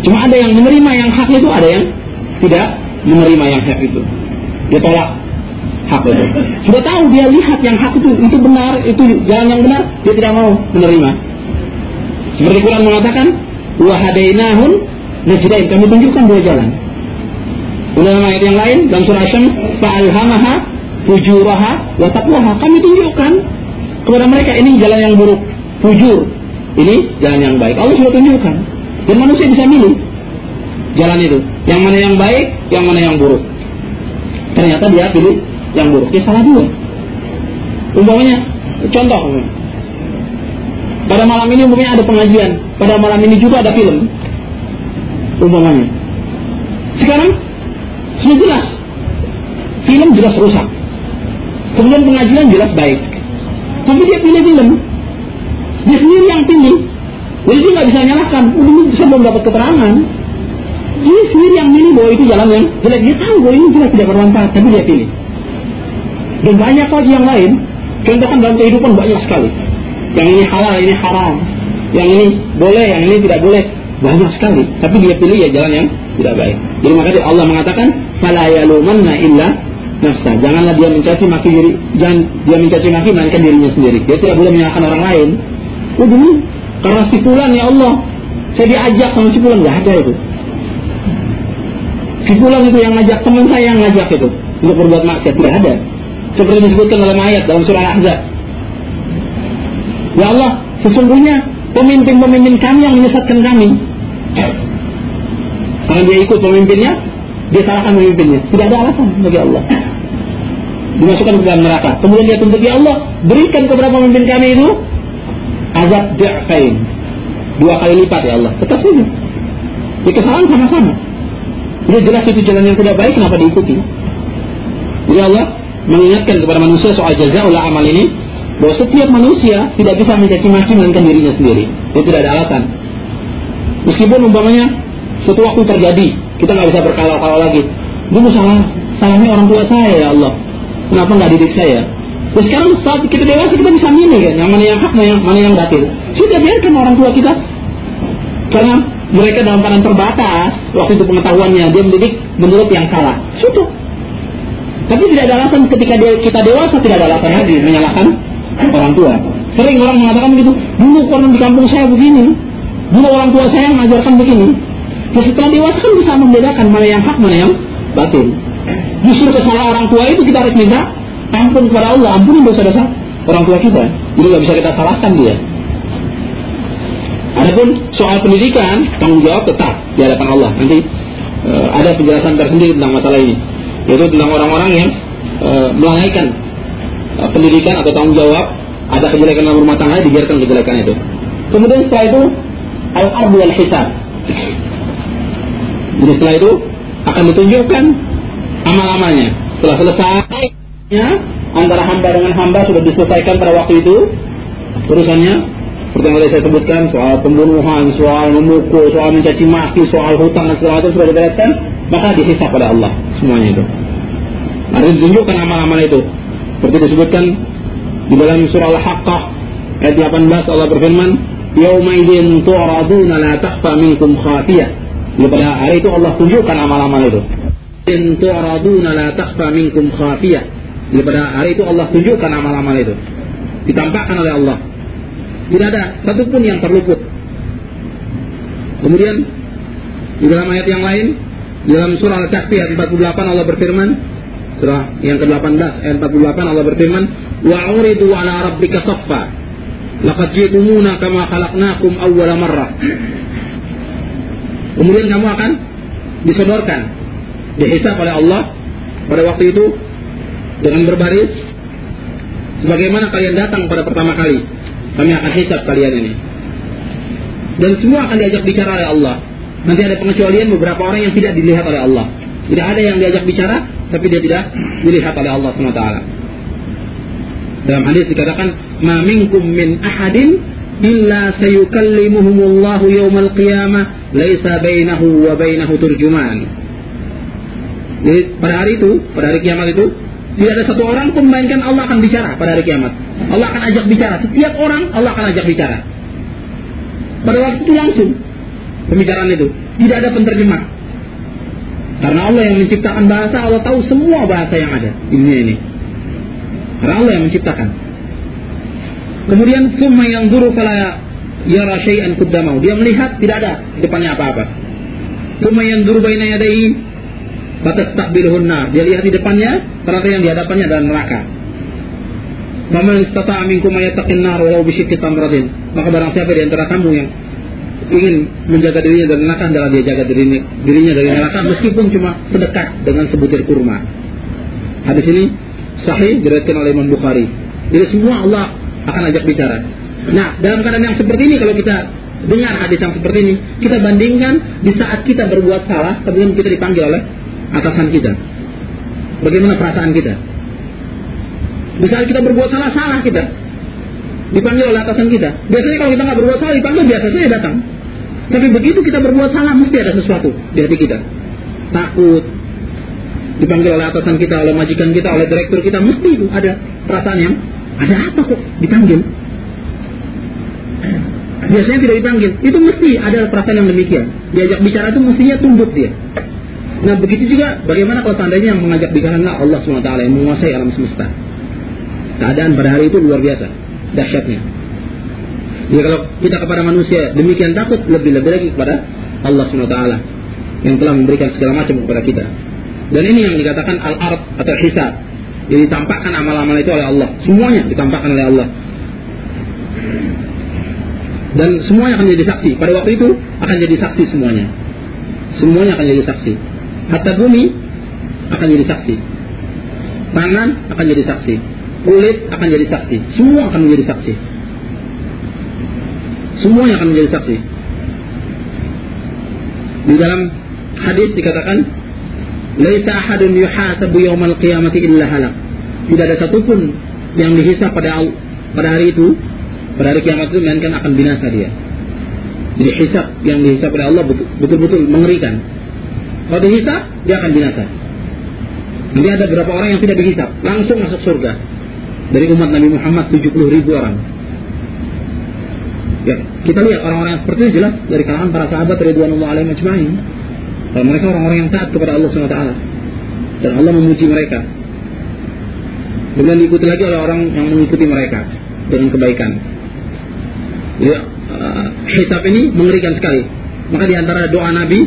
Cuma ada yang menerima yang hak itu, ada yang tidak menerima yang hak itu. Dia tolak hak itu. Sudah tahu dia lihat yang hak itu itu benar, itu jalan yang benar, dia tidak mau menerima. Seperti Quran mengatakan, wahadainahun najdain. Kami tunjukkan dua jalan. Dalam ayat yang lain dalam surah Syams, fa'alhamaha fujuraha wa taqwaha. Kami tunjukkan kepada mereka ini jalan yang buruk, fujur. Ini jalan yang baik. Allah sudah tunjukkan. Dan manusia bisa milih jalan itu. Yang mana yang baik, yang mana yang buruk. Ternyata dia pilih yang buruk. Dia salah dua. Umpamanya, contoh. Pada malam ini umpamanya ada pengajian. Pada malam ini juga ada film. Umpamanya. Sekarang sudah jelas. Film jelas rusak. Kemudian pengajian jelas baik. Tapi dia pilih film. Dia sendiri yang pilih. Jadi dia nggak bisa nyalakan. Udah bisa belum dapat keterangan. Dia sendiri yang pilih bahwa itu jalan yang jelek. Dia tahu bahwa ini jelas tidak bermanfaat. Tapi dia pilih. Dan banyak lagi yang lain. Contohkan dalam kehidupan banyak sekali. Yang ini halal, ini haram. Yang ini boleh, yang ini tidak boleh. Banyak sekali. Tapi dia pilih ya jalan yang tidak baik. Jadi makanya Allah mengatakan, "Fala yalumanna illa nafsa." Janganlah dia mencaci maki diri, jangan dia mencaci maki melainkan dirinya sendiri. Dia tidak boleh menyalahkan orang lain. Oh dulu karena si fulan ya Allah, saya diajak sama si fulan nggak ada itu. Si fulan itu yang ngajak teman saya yang ngajak itu untuk berbuat maksiat tidak ada. Seperti disebutkan dalam ayat dalam surah Al-Ahzab. Ya Allah, sesungguhnya pemimpin-pemimpin kami yang menyesatkan kami. Karena dia ikut pemimpinnya, dia salahkan pemimpinnya. Tidak ada alasan bagi Allah. Dimasukkan ke dalam neraka. Kemudian dia tuntut, Ya Allah, berikan kepada pemimpin kami itu azab di'fain. Dua kali lipat ya Allah. Tetap saja. Di kesalahan sama-sama. Dia jelas itu jalan yang tidak baik, kenapa diikuti? Jadi Allah mengingatkan kepada manusia soal jaza ulah amal ini bahwa setiap manusia tidak bisa mencaci maki melainkan dirinya sendiri. Itu tidak ada alasan. Meskipun umpamanya suatu waktu terjadi, kita nggak bisa berkala-kala lagi. Dulu salah, salahnya orang tua saya ya Allah. Kenapa nggak didik saya? Terus sekarang saat kita dewasa kita bisa milih kan, yang mana yang hak, mana yang, mana yang batil. Sudah biarkan orang tua kita, karena mereka dalam keadaan terbatas waktu itu pengetahuannya dia mendidik menurut yang salah. Sudah. Tapi tidak ada alasan ketika dia, kita dewasa tidak ada alasan lagi menyalahkan orang tua. Sering orang mengatakan begitu, dulu orang di kampung saya begini, dulu orang tua saya mengajarkan begini. Terus setelah dewasa kan bisa membedakan mana yang hak, mana yang batin. Justru kesalahan orang tua itu kita harus minta ampun kepada Allah, ampuni dosa-dosa orang tua kita. Jadi nggak bisa kita salahkan dia. Adapun soal pendidikan, tanggung jawab tetap di hadapan Allah. Nanti uh, ada penjelasan tersendiri tentang masalah ini, yaitu tentang orang-orang yang uh, melalaikan uh, pendidikan atau tanggung jawab, ada kejelekan dalam rumah tangga, dibiarkan kejelekan itu. Kemudian setelah itu al-ardu wal hisab. Jadi setelah itu akan ditunjukkan amal-amalnya. Setelah selesai ya, antara hamba dengan hamba sudah diselesaikan pada waktu itu urusannya seperti yang saya sebutkan soal pembunuhan, soal memukul, soal mencaci maki, soal hutang dan segala macam sudah dibereskan, maka dihisap pada Allah semuanya itu. Mari ditunjukkan amal-amal itu. Seperti disebutkan di dalam surah Al-Haqqah ayat 18 Allah berfirman, "Yaumaidin tu'raduna la takhfa minkum khafiyah." Pada hari itu Allah tunjukkan amal-amal itu. "In tu'raduna la takhfa minkum khafiyah." Jadi pada hari itu Allah tunjukkan amal-amal itu. Ditampakkan oleh Allah. Tidak ada satupun yang terluput. Kemudian di dalam ayat yang lain, di dalam surah Al-Kahfi ayat 48 Allah berfirman, surah yang ke-18 ayat 48 Allah berfirman, "Wa uridu ala rabbika saffa. Laqad ji'tumuna kama khalaqnakum awwala marrah." Kemudian kamu akan disodorkan, dihisab oleh Allah pada waktu itu dengan berbaris sebagaimana kalian datang pada pertama kali. Kami akan hisab kalian ini. Dan semua akan diajak bicara oleh Allah. Nanti ada pengecualian beberapa orang yang tidak dilihat oleh Allah. Tidak ada yang diajak bicara, tapi dia tidak dilihat oleh Allah SWT. Dalam hadis dikatakan, "Ma minkum min ahadin illa sayukallimuhumullahu yawmal qiyamah laisa bainahu wa bainahu turjuman." Jadi pada hari itu, pada hari kiamat itu, tidak ada satu orang pun melainkan Allah akan bicara pada hari kiamat. Allah akan ajak bicara. Setiap orang Allah akan ajak bicara. Pada waktu itu langsung pembicaraan itu. Tidak ada penterjemah. Karena Allah yang menciptakan bahasa, Allah tahu semua bahasa yang ada di dunia ini. Karena Allah yang menciptakan. Kemudian summa yang guru fala yara syai'an kuddamau. Dia melihat tidak ada depannya apa-apa. Summa yang guru baina yadayhi batas takbilhunna. Dia lihat di depannya, ternyata yang di hadapannya adalah neraka. Faman istata'a minkum ayattaqin nar walau bisyikki tamratin. Maka barang siapa di antara kamu yang ingin menjaga dirinya dari neraka adalah dia jaga dirinya, dirinya dari neraka meskipun cuma sedekat dengan sebutir kurma. Hadis ini sahih diriwayatkan oleh Imam Bukhari. Jadi semua Allah akan ajak bicara. Nah, dalam keadaan yang seperti ini kalau kita dengar hadis yang seperti ini, kita bandingkan di saat kita berbuat salah, kemudian kita dipanggil oleh atasan kita. Bagaimana perasaan kita? Saat kita berbuat salah, salah kita. Dipanggil oleh atasan kita. Biasanya kalau kita nggak berbuat salah, dipanggil biasa saja datang. Tapi begitu kita berbuat salah, mesti ada sesuatu di hati kita. Takut, dipanggil oleh atasan kita, oleh majikan kita, oleh direktur kita, mesti itu ada perasaan yang ada apa kok dipanggil. Biasanya tidak dipanggil, itu mesti ada perasaan yang demikian. Diajak bicara itu mestinya tunduk dia. Nah begitu juga bagaimana kalau seandainya yang mengajak bicara Allah SWT yang menguasai alam semesta. Keadaan pada hari itu luar biasa, dahsyatnya. Jadi kalau kita kepada manusia demikian takut lebih-lebih lagi kepada Allah SWT yang telah memberikan segala macam kepada kita. Dan ini yang dikatakan al-ard atau hisab. Jadi ditampakkan amal-amal itu oleh Allah. Semuanya ditampakkan oleh Allah. Dan semuanya akan jadi saksi. Pada waktu itu akan jadi saksi semuanya. Semuanya akan jadi saksi. Hatta bumi akan jadi saksi. Tangan akan jadi saksi. Kulit akan jadi saksi. Semua akan menjadi saksi. Semuanya akan menjadi saksi. Di dalam hadis dikatakan, "Laisa ahadun yuhasabu yawmal qiyamati illa halak." Tidak ada satupun yang dihisap pada pada hari itu, pada hari kiamat itu melainkan akan binasa dia. Jadi hisap yang dihisap oleh Allah betul-betul mengerikan. Kalau dihisap, dia akan binasa. Nanti ada beberapa orang yang tidak dihisap, langsung masuk surga. Dari umat Nabi Muhammad 70 ribu orang. Ya, kita lihat orang-orang seperti itu jelas dari kalangan para sahabat Ridwanullah alaihi majma'in. Kalau mereka orang-orang yang taat kepada Allah SWT dan Allah memuji mereka. Kemudian diikuti lagi oleh orang yang mengikuti mereka dengan kebaikan. Jadi, uh, hisab ini mengerikan sekali. Maka di antara doa Nabi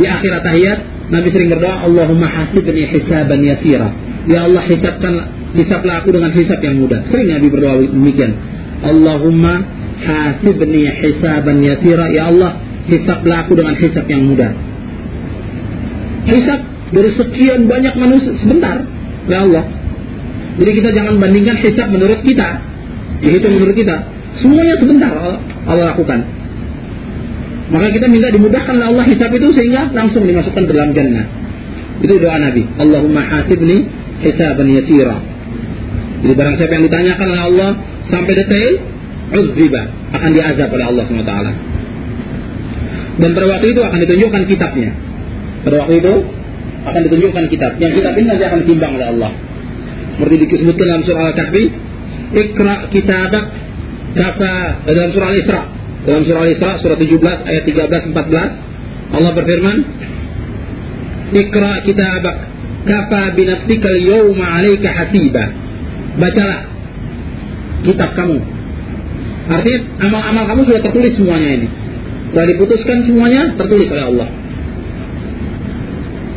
di akhir tahiyat Nabi sering berdoa Allahumma hasibni hisaban yasira. Ya Allah hisabkan hisablah aku dengan hisab yang mudah. Sering Nabi berdoa demikian. Allahumma hasibni hisaban yasira ya Allah hisablah aku dengan hisab yang mudah hisab dari sekian banyak manusia sebentar ya Allah Jadi kita jangan bandingkan hisab menurut kita, dihitung menurut kita. Semuanya sebentar Allah lakukan. Maka kita minta dimudahkan oleh Allah hisab itu sehingga langsung dimasukkan ke dalam jannah. Itu doa Nabi. Allahumma hasibni hisaban yasira. Jadi barang siapa yang ditanyakan oleh Allah sampai detail, uzziba akan diazab oleh Allah SWT. Dan pada waktu itu akan ditunjukkan kitabnya. Pada waktu itu akan ditunjukkan kitab. Yang kitab ini nanti akan timbang oleh Allah. Seperti disebutkan dalam surah Al-Kahfi, Ikra kitabak dalam surah Al-Isra. Dalam surah Al-Isra surah 17 ayat 13 14 Allah berfirman, Ikra kitabak kafa binafsikal yawma 'alaika hasiba. Bacalah kitab kamu. Artinya amal-amal kamu sudah tertulis semuanya ini. Sudah diputuskan semuanya tertulis oleh Allah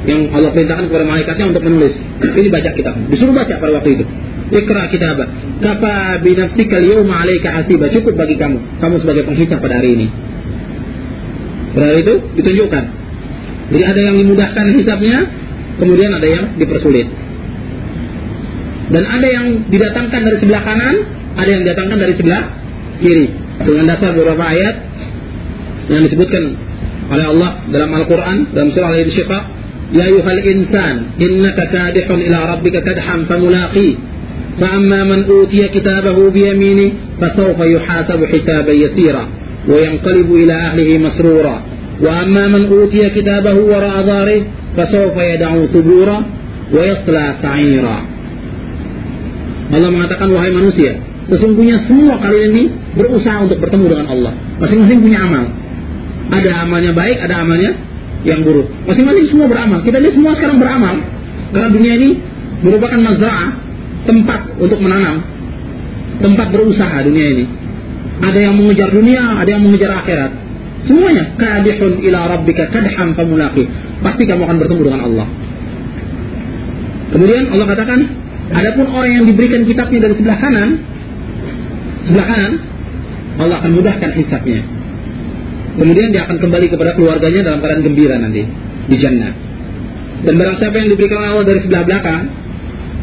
yang Allah perintahkan kepada malaikatnya untuk menulis. Ini baca kitab. Disuruh baca pada waktu itu. Ikra kitabah. Kafa binafsika al-yawma 'alaika hasiba. Cukup bagi kamu. Kamu sebagai penghisap pada hari ini. Berarti itu ditunjukkan. Jadi ada yang dimudahkan hisapnya, kemudian ada yang dipersulit. Dan ada yang didatangkan dari sebelah kanan, ada yang didatangkan dari sebelah kiri. Dengan dasar beberapa ayat yang disebutkan oleh Allah dalam Al-Quran, dalam surah Al-Shifaq, Ya yuhal insan, innaka kadihun ila rabbika kadham famulaqi فأما من أوتي كتابه بيمينه فسوف يحاسب حسابا يسيرا وينقلب إلى أهله مسرورا وأما من أوتي كتابه وراء ظهره فسوف يدعو ثبورا ويصلى سعيرا Allah mengatakan wahai manusia, sesungguhnya semua kalian ini berusaha untuk bertemu dengan Allah. Masing-masing punya amal. Ada amalnya baik, ada amalnya yang buruk. Masing-masing semua beramal. Kita lihat semua sekarang beramal. Karena dunia ini merupakan mazra'ah, tempat untuk menanam. Tempat berusaha dunia ini. Ada yang mengejar dunia, ada yang mengejar akhirat. Semuanya kadihun ila rabbika kadham famulaqi. Pasti kamu akan bertemu dengan Allah. Kemudian Allah katakan, adapun orang yang diberikan kitabnya dari sebelah kanan, sebelah kanan, Allah akan mudahkan hisabnya. Kemudian dia akan kembali kepada keluarganya dalam keadaan gembira nanti di jannah. Dan barang siapa yang diberikan Allah dari sebelah belakang,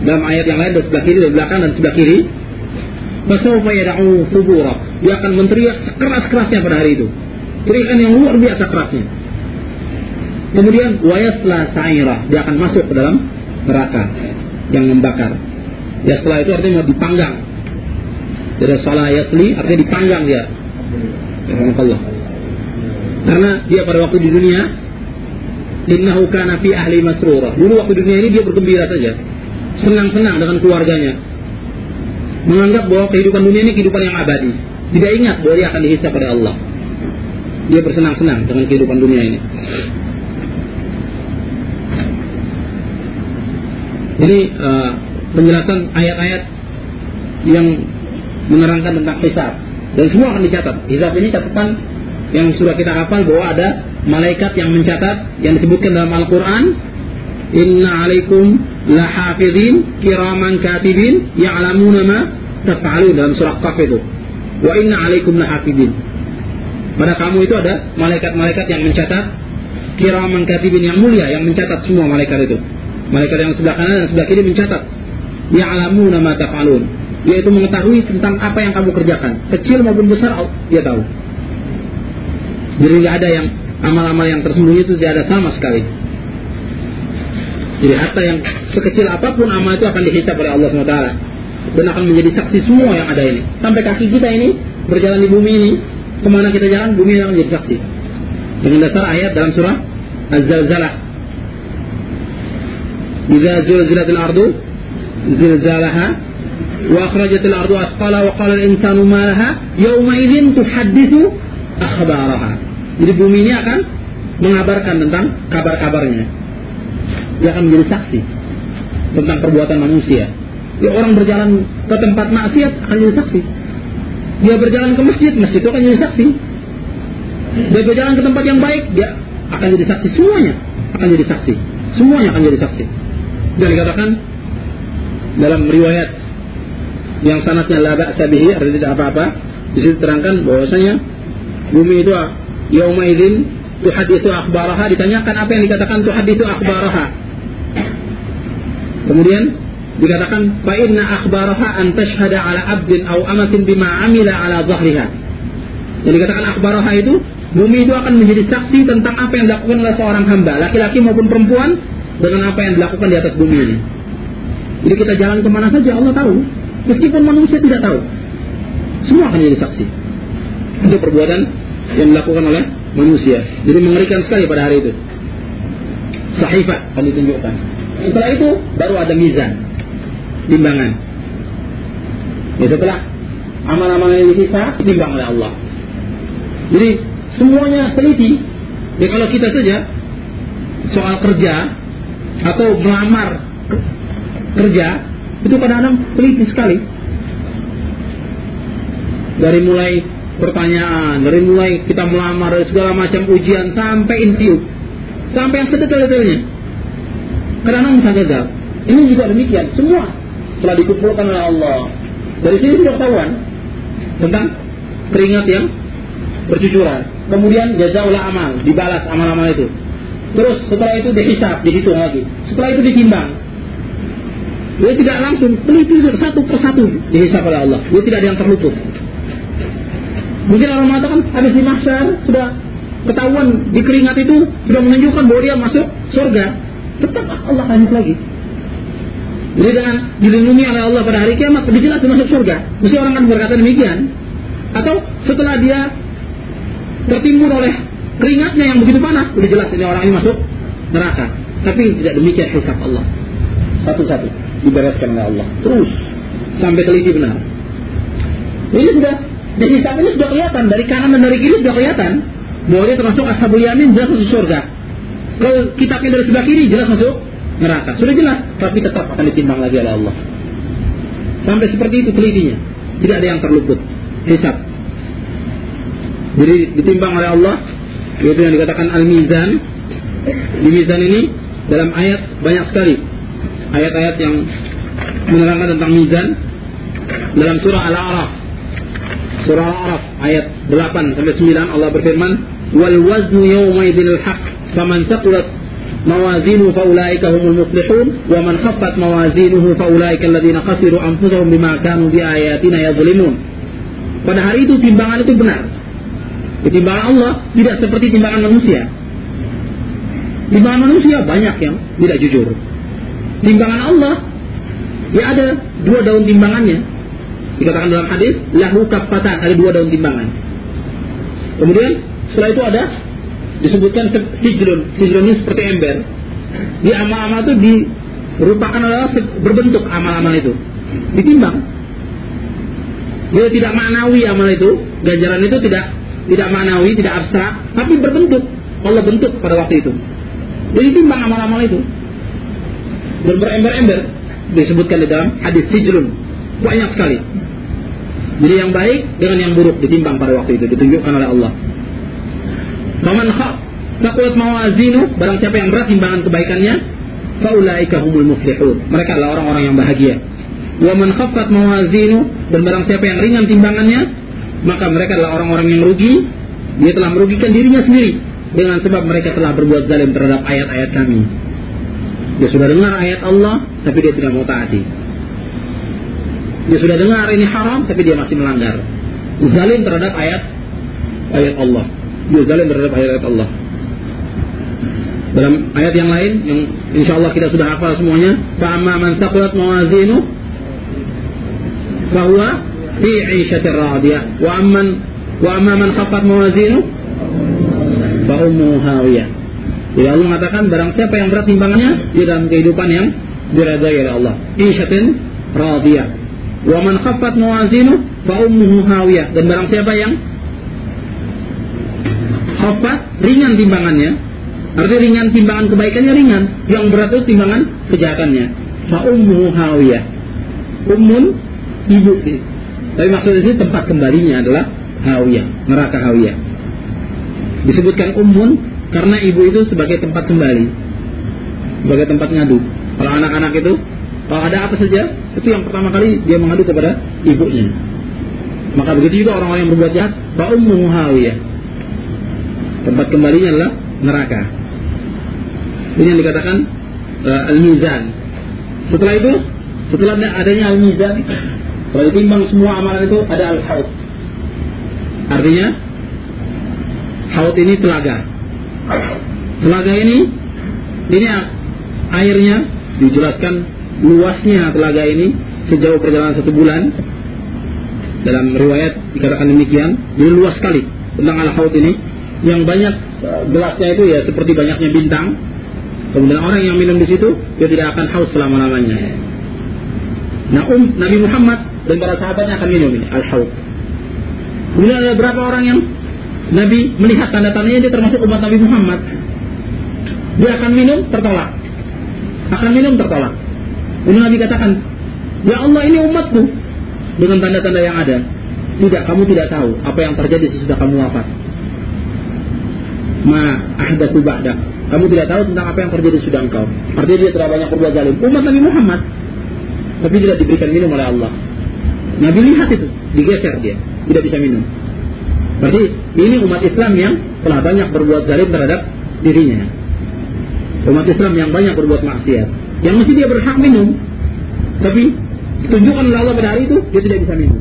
dalam ayat yang lain dari sebelah kiri, dari belakang dan sebelah kiri, Fasawfa yada'u fubura. Dia akan menteriak sekeras-kerasnya pada hari itu. Teriakan yang luar biasa kerasnya. Kemudian wayasla sa'ira. Dia akan masuk ke dalam neraka yang membakar. Ya setelah itu artinya mau dipanggang. Jadi salah yasli artinya dipanggang dia. Allah. Karena dia pada waktu di dunia innahu kana fi ahli masrura. Dulu waktu di dunia ini dia bergembira saja. Senang-senang dengan keluarganya. Menganggap bahwa kehidupan dunia ini kehidupan yang abadi. Tidak ingat bahwa dia akan dihisap oleh Allah. Dia bersenang-senang dengan kehidupan dunia ini. Jadi uh, penjelasan ayat-ayat yang menerangkan tentang hisab dan semua akan dicatat. Hisab ini catatan yang sudah kita hafal bahwa ada malaikat yang mencatat yang disebutkan dalam Al-Quran Inna alaikum lahafidhin kiraman katibin ya'lamuna ma taf'alun dalam surah Qaf itu. Wa inna alaikum lahafidhin. Pada kamu itu ada malaikat-malaikat yang mencatat kiraman katibin yang mulia yang mencatat semua malaikat itu. Malaikat yang sebelah kanan dan sebelah kiri mencatat. Ya'lamuna ma taf'alun. Yaitu mengetahui tentang apa yang kamu kerjakan. Kecil maupun besar dia tahu. Jadi nggak ada yang amal-amal yang tersembunyi itu tidak ada sama sekali. Jadi harta yang sekecil apa pun amal itu akan dihisap oleh Allah SWT dan akan menjadi saksi semua yang ada ini. Sampai kaki kita ini berjalan di bumi ini, ke mana kita jalan, bumi akan menjadi saksi. Dengan dasar ayat dalam surah Az-Zalzalah. Idza zulzilatil ardu zilzalaha wa akhrajatil ardu athqala wa qala al-insanu ma laha yawma idzin tuhaddithu akhbaraha. Jadi bumi ini akan mengabarkan tentang kabar-kabarnya. Dia akan menjadi saksi tentang perbuatan manusia. Ya orang berjalan ke tempat maksiat akan jadi saksi. Dia berjalan ke masjid, masjid itu akan jadi saksi. Dia berjalan ke tempat yang baik, dia akan jadi saksi. Semuanya akan jadi saksi. Semuanya akan jadi saksi. Dan dikatakan dalam riwayat yang sanatnya la ba'sa bihi, artinya tidak apa-apa, di situ terangkan bahwasanya bumi itu yauma idzin tuhaditsu akhbaraha ditanyakan apa yang dikatakan tuhaditsu akhbaraha kemudian dikatakan fa inna akhbaraha an tashhada ala abdin aw amatin bima amila ala dhahriha. Jadi dikatakan akhbaraha itu bumi itu akan menjadi saksi tentang apa yang dilakukan oleh seorang hamba, laki-laki maupun perempuan dengan apa yang dilakukan di atas bumi ini. Jadi kita jalan ke mana saja Allah tahu, meskipun manusia tidak tahu. Semua akan jadi saksi. Itu perbuatan yang dilakukan oleh manusia. Jadi mengerikan sekali pada hari itu. Sahifat akan ditunjukkan. Setelah itu baru ada mizan, timbangan. Ya, setelah amal-amal yang dihisab ditimbang oleh Allah. Jadi semuanya teliti. Ya kalau kita saja soal kerja atau melamar kerja itu kadang-kadang teliti sekali. Dari mulai pertanyaan, dari mulai kita melamar segala macam ujian sampai interview, sampai yang sedetail-detailnya. Kadang-kadang bisa gagal. Ini juga demikian. Semua telah dikumpulkan oleh Allah. Dari sini sudah ketahuan tentang keringat yang bercucuran. Kemudian jazaul amal, dibalas amal-amal itu. Terus setelah itu dihisap, dihitung lagi. Setelah itu ditimbang. Dia tidak langsung teliti satu persatu dihisap oleh Allah. Dia tidak ada yang terluput. Mungkin orang mengatakan habis di sudah ketahuan di keringat itu sudah menunjukkan bahwa dia masuk surga. Tetap Allah lanjut lagi. Jadi dilindungi oleh Allah pada hari kiamat lebih jelas masuk surga. Mesti orang kan berkata demikian. Atau setelah dia tertimbun oleh keringatnya yang begitu panas, sudah jelas ini orang ini masuk neraka. Tapi tidak demikian hisab Allah. Satu-satu dibereskan oleh Allah. Terus sampai teliti benar. Ini sudah di hisab ini sudah kelihatan dari kanan dan dari kiri sudah kelihatan bahwa dia termasuk ashabul yamin jelas masuk surga. Kalau kitabnya dari sebelah kiri jelas masuk neraka. Sudah jelas, tapi tetap akan ditimbang lagi oleh Allah. Sampai seperti itu telitinya. Tidak ada yang terluput. Hisab. Jadi ditimbang oleh Allah yaitu yang dikatakan al-mizan. Di mizan ini dalam ayat banyak sekali ayat-ayat yang menerangkan tentang mizan dalam surah Al-A'raf. Surah Al-A'raf ayat 8 sampai 9 Allah berfirman, "Wal waznu yawma idzil haqq, faman thaqulat mawazinuhu faulaika humul muflihun, wa man khaffat mawazinuhu faulaika alladziina khasiru anfusahum bima kanu bi ayatina yadhlimun." Pada hari itu timbangan itu benar. Timbangan Allah tidak seperti timbangan manusia. Timbangan manusia banyak yang tidak jujur. Timbangan Allah ya ada dua daun timbangannya. Dikatakan dalam hadis lahu kapatan ada dua daun timbangan. Kemudian setelah itu ada disebutkan sijrun. Sijrun ini seperti ember. Di amal-amal itu dirupakan adalah berbentuk amal-amal itu. Ditimbang. Dia tidak maknawi amal itu, ganjaran itu tidak tidak manawi, tidak abstrak, tapi berbentuk. Allah bentuk pada waktu itu. Jadi timbang amal-amal itu. Dan berember-ember disebutkan di dalam hadis sijrun. Banyak sekali. Jadi yang baik dengan yang buruk ditimbang pada waktu itu ditunjukkan oleh Allah. Faman khaf taqulat mawazinu barang siapa yang berat timbangan kebaikannya faulaika humul muflihun. Mereka adalah orang-orang yang bahagia. Wa man khaffat mawazinu dan barang siapa yang ringan timbangannya maka mereka adalah orang-orang yang rugi. Dia telah merugikan dirinya sendiri dengan sebab mereka telah berbuat zalim terhadap ayat-ayat kami. Dia sudah dengar ayat Allah, tapi dia tidak mau taati. Dia sudah dengar ini haram, tapi dia masih melanggar. Zalim terhadap ayat ayat Allah. Dia zalim terhadap ayat-ayat Allah. Dalam ayat yang lain yang insya Allah kita sudah hafal semuanya, fa'amma man taqulat mawazinu bahwa fi 'ishatir radiyah wa amman wa amma man khaffat mawazinu fa hawiyah. Jadi Allah mengatakan barang siapa yang berat timbangannya di dalam kehidupan yang diridai oleh Allah. Isyatin radiyah. Wa man khaffat mawazinu fa ummuhu hawiyah. Dan barang siapa yang khaffat ringan timbangannya, artinya ringan timbangan kebaikannya ringan, yang berat itu timbangan kejahatannya. Fa ummuhu hawiyah. Ummun ibu tapi maksud di sini tempat kembalinya adalah Hawiyah, neraka Hawiyah. Disebutkan umun karena ibu itu sebagai tempat kembali, sebagai tempat ngadu. Kalau anak-anak itu, kalau ada apa saja, itu yang pertama kali dia mengadu kepada ibunya. Maka begitu juga orang-orang yang berbuat jahat, Pak ummu. Tempat kembalinya adalah neraka. Ini yang dikatakan uh, al-mizan. Setelah itu Setelah adanya al-mizan, kalau ditimbang semua amalan itu ada al-haud. Artinya, haud ini telaga. Telaga ini, ini airnya dijelaskan luasnya telaga ini sejauh perjalanan satu bulan. Dalam riwayat dikatakan demikian, jadi luas sekali tentang al-haud ini. Yang banyak eh, gelasnya itu ya seperti banyaknya bintang. Kemudian orang yang minum di situ dia tidak akan haus selama-lamanya. Nah, um, Nabi Muhammad dan para sahabatnya akan minum ini al-haud. Kemudian ada berapa orang yang Nabi melihat tanda-tandanya dia termasuk umat Nabi Muhammad. Dia akan minum tertolak. Akan minum tertolak. Kemudian Nabi katakan, Ya Allah ini umatku dengan tanda-tanda yang ada. Tidak, kamu tidak tahu apa yang terjadi sesudah kamu wafat. Ma ahdatsu ba'dak. Kamu tidak tahu tentang apa yang terjadi sudah engkau. Artinya dia tidak banyak berbuat zalim. Umat Nabi Muhammad tapi tidak diberikan minum oleh Allah. Nabi lihat itu, digeser dia, tidak bisa minum. Berarti ini umat Islam yang telah banyak berbuat zalim terhadap dirinya. Umat Islam yang banyak berbuat maksiat. Yang mesti dia berhak minum. Tapi ditunjukkan oleh Allah pada hari itu, dia tidak bisa minum.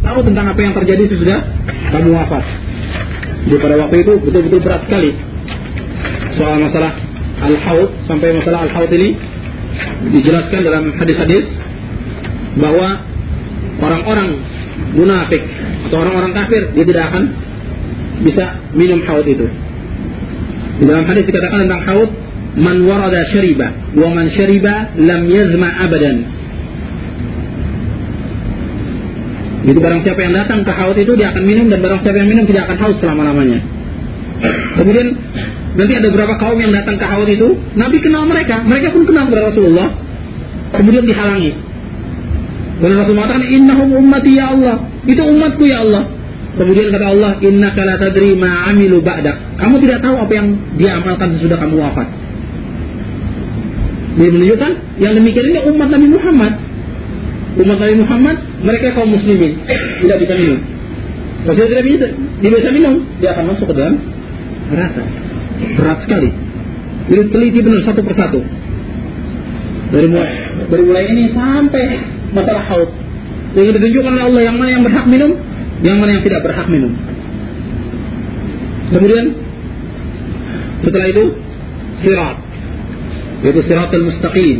Tahu tentang apa yang terjadi sesudah kamu wafat. Jadi pada waktu itu betul-betul berat sekali. Soal masalah al-haud, sampai masalah al-haud ini dijelaskan dalam hadis-hadis bahwa orang-orang munafik atau orang-orang kafir dia tidak akan bisa minum haud itu. Di dalam hadis dikatakan tentang haud man warada syariba wa man syariba lam yazma abadan. Jadi barang siapa yang datang ke haud itu dia akan minum dan barang siapa yang minum tidak akan haus selama-lamanya. Kemudian nanti ada beberapa kaum yang datang ke haud itu, Nabi kenal mereka, mereka pun kenal kepada Rasulullah. Kemudian dihalangi. Dan Rasul mengatakan, Innahum ummati ya Allah. Itu umatku ya Allah. Kemudian kata Allah, Inna la tadri ma amilu ba'dak. Kamu tidak tahu apa yang dia amalkan sesudah kamu wafat. Dia menunjukkan yang demikian ini umat Nabi Muhammad. Umat Nabi Muhammad, mereka kaum muslimin. Tidak bisa minum. Kalau tidak bisa, dia bisa minum, dia akan masuk ke dalam neraka. Berat sekali. Jadi teliti benar satu persatu. Dari mulai, dari mulai ini sampai masalah haud. Yang ditunjukkan oleh Allah yang mana yang berhak minum, yang mana yang tidak berhak minum. Kemudian setelah itu sirat yaitu siratul mustaqim.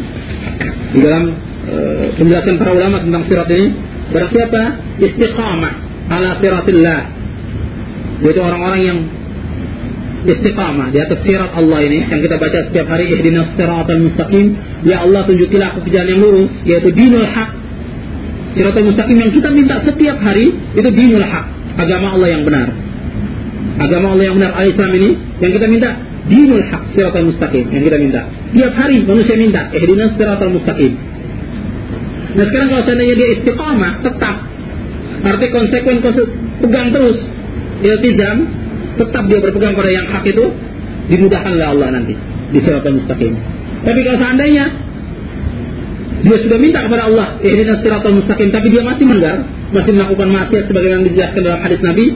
Di dalam penjelasan para ulama tentang sirat ini, berarti siapa? Istiqamah ala siratillah. Yaitu orang-orang yang istiqamah di atas sirat Allah ini yang kita baca setiap hari ihdinas siratal mustaqim. Ya Allah tunjukilah aku jalan yang lurus yaitu dinul haq. Siratal mustaqim yang kita minta setiap hari itu dinul haq. Agama Allah yang benar. Agama Allah yang benar al-Islam ini yang kita minta dinul haq siratal mustaqim yang kita minta. Tiap hari manusia minta ihdinas siratal mustaqim nah sekarang kalau seandainya dia istiqamah tetap. Arti konsekuen pegang terus. Iltizam tetap dia berpegang pada yang hak itu dimudahkan oleh Allah nanti di siratal mustaqim. Tapi kalau seandainya dia sudah minta kepada Allah ihdinas siratal mustaqim tapi dia masih melanggar, masih melakukan maksiat sebagaimana dijelaskan dalam hadis Nabi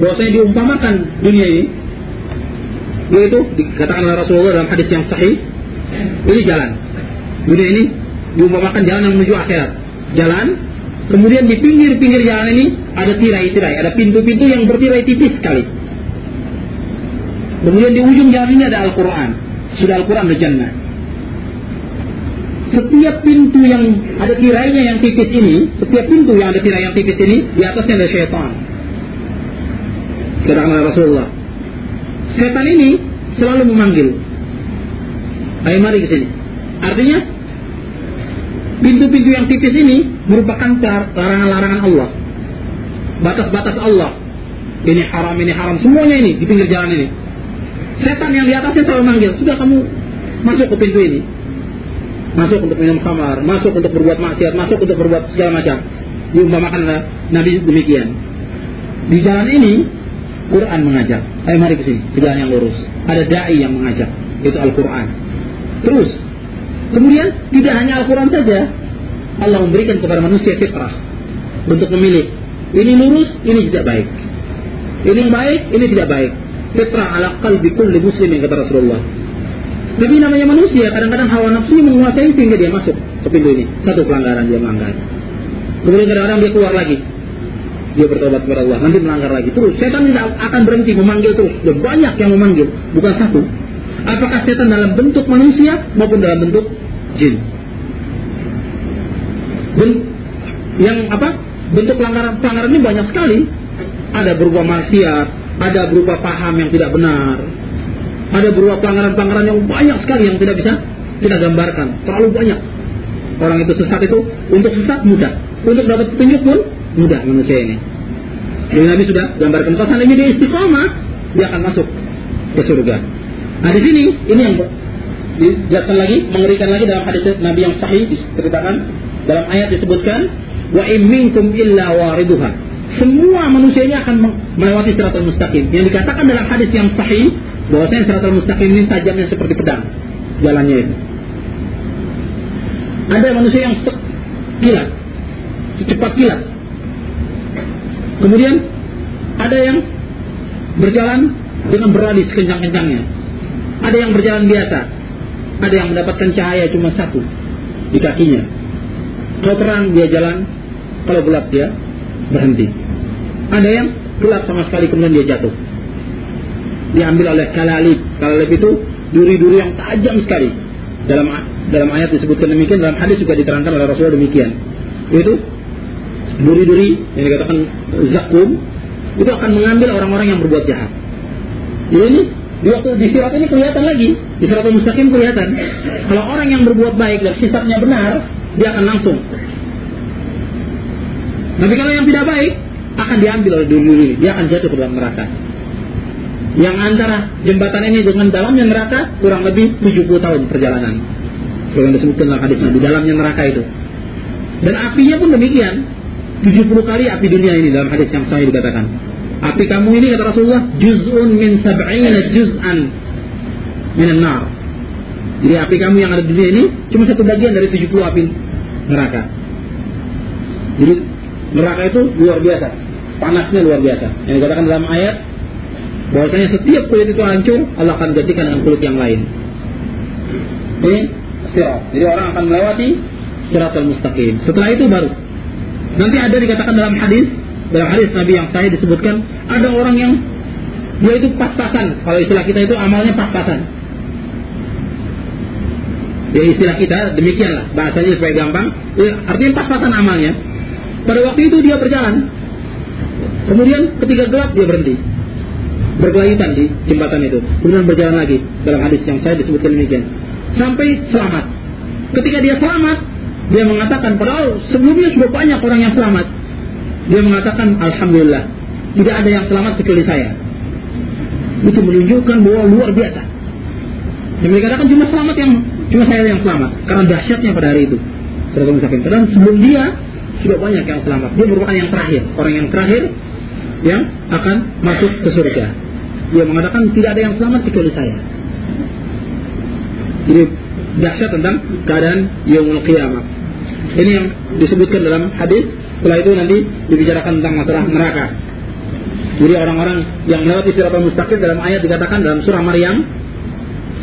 bahwasanya diumpamakan dunia ini yaitu dikatakan oleh Rasulullah dalam hadis yang sahih ini jalan. Dunia ini diumpamakan jalan yang menuju akhirat jalan kemudian di pinggir-pinggir jalan ini ada tirai-tirai ada pintu-pintu yang bertirai tipis sekali Kemudian di ujung jalan ini ada Al-Quran. Sudah Al-Quran ada jannah. Setiap pintu yang ada tirainya yang tipis ini, setiap pintu yang ada tirai yang tipis ini, di atasnya ada syaitan. Kata Rasulullah. Setan ini selalu memanggil. Ayo mari ke sini. Artinya, pintu-pintu yang tipis ini merupakan larangan-larangan Allah. Batas-batas Allah. Ini haram, ini haram. Semuanya ini di pinggir jalan ini setan yang di atasnya selalu manggil, sudah kamu masuk ke pintu ini. Masuk untuk minum kamar, masuk untuk berbuat maksiat, masuk untuk berbuat segala macam. Diumpamakan Nabi demikian. Di jalan ini Quran mengajak. Ayo mari ke sini, jalan yang lurus. Ada dai yang mengajak, itu Al-Quran. Terus, kemudian tidak hanya Al-Quran saja, Allah memberikan kepada manusia fitrah untuk memilih. Ini lurus, ini tidak baik. Ini baik, ini tidak baik fitrah ala qalbi kulli muslimin kata Rasulullah. Tapi namanya manusia, kadang-kadang hawa nafsu menguasai sehingga dia masuk ke pintu ini. Satu pelanggaran dia melanggar. Kemudian kadang-kadang dia keluar lagi. Dia bertobat kepada Allah, nanti melanggar lagi. Terus setan tidak akan berhenti memanggil terus. Dan banyak yang memanggil, bukan satu. Apakah setan dalam bentuk manusia maupun dalam bentuk jin? Ben, yang apa? Bentuk pelanggaran pelanggaran ini banyak sekali. Ada berupa maksiat, ada berupa paham yang tidak benar, ada berupa pelanggaran-pelanggaran yang banyak sekali yang tidak bisa kita gambarkan. Terlalu banyak. Orang itu sesat itu untuk sesat mudah, untuk dapat petunjuk pun mudah manusia ini. Jadi Nabi sudah gambarkan kalau seandainya dia istiqomah, dia akan masuk ke surga. Nah di sini ini yang dijelaskan lagi, mengerikan lagi dalam hadis Nabi yang sahih diceritakan dalam ayat disebutkan wa imminkum illa wariduha. Semua manusianya akan melewati siratal mustaqim. Yang dikatakan dalam hadis yang sahih bahwasanya siratal mustaqim ini tajamnya seperti pedang jalannya itu. Ada manusia yang kilat, secepat kilat. Kemudian ada yang berjalan dengan berlari sekencang-kencangnya. Ada yang berjalan biasa. Ada yang mendapatkan cahaya cuma satu di kakinya. Kalau terang dia jalan, kalau gelap dia berhenti. Ada yang gelap sama sekali kemudian dia jatuh diambil oleh kalalib. Kalalib itu duri-duri yang tajam sekali. Dalam dalam ayat disebutkan demikian, dalam hadis juga diterangkan oleh Rasulullah demikian. Itu duri-duri yang dikatakan zakum itu akan mengambil orang-orang yang berbuat jahat. Ini di waktu di sirat ini kelihatan lagi, di sirat mustaqim kelihatan. Kalau orang yang berbuat baik dan hisabnya benar, dia akan langsung. Tapi kalau yang tidak baik, akan diambil oleh duri-duri, dia akan jatuh ke dalam neraka yang antara jembatan ini dengan dalamnya neraka kurang lebih 70 tahun perjalanan. Yang disebutkan dalam hadis Nabi, dalamnya neraka itu. Dan apinya pun demikian. 70 kali api dunia ini dalam hadis yang sahih dikatakan. Api kamu ini kata Rasulullah, juz'un min sab'ina juz'an min nar. Jadi api kamu yang ada di dunia ini cuma satu bagian dari 70 api neraka. Jadi neraka itu luar biasa. Panasnya luar biasa. Yang dikatakan dalam ayat bahwasanya setiap kulit itu hancur Allah akan jadikan dengan kulit yang lain ini sirat jadi orang akan melewati al mustaqim setelah itu baru nanti ada dikatakan dalam hadis dalam hadis Nabi yang saya disebutkan ada orang yang dia itu pas-pasan kalau istilah kita itu amalnya pas-pasan ya istilah kita demikianlah bahasanya supaya gampang ya, artinya pas-pasan amalnya pada waktu itu dia berjalan kemudian ketika gelap dia berhenti berkelanjutan di jembatan itu. Kemudian berjalan lagi dalam hadis yang saya disebutkan demikian. Sampai selamat. Ketika dia selamat, dia mengatakan padahal sebelumnya sudah banyak orang yang selamat. Dia mengatakan Alhamdulillah tidak ada yang selamat kecuali saya. Itu menunjukkan bahwa luar biasa. Yang dikatakan cuma selamat yang cuma saya yang selamat karena dahsyatnya pada hari itu. Padahal sebelum dia sudah banyak yang selamat. Dia merupakan yang terakhir, orang yang terakhir yang akan masuk ke surga. Dia mengatakan tidak ada yang selamat kecuali saya. Jadi dahsyat tentang keadaan yaumul qiyamah. Ini yang disebutkan dalam hadis. Setelah itu nanti dibicarakan tentang masalah neraka. Jadi orang-orang yang melewati siratal mustaqim dalam ayat dikatakan dalam surah Maryam,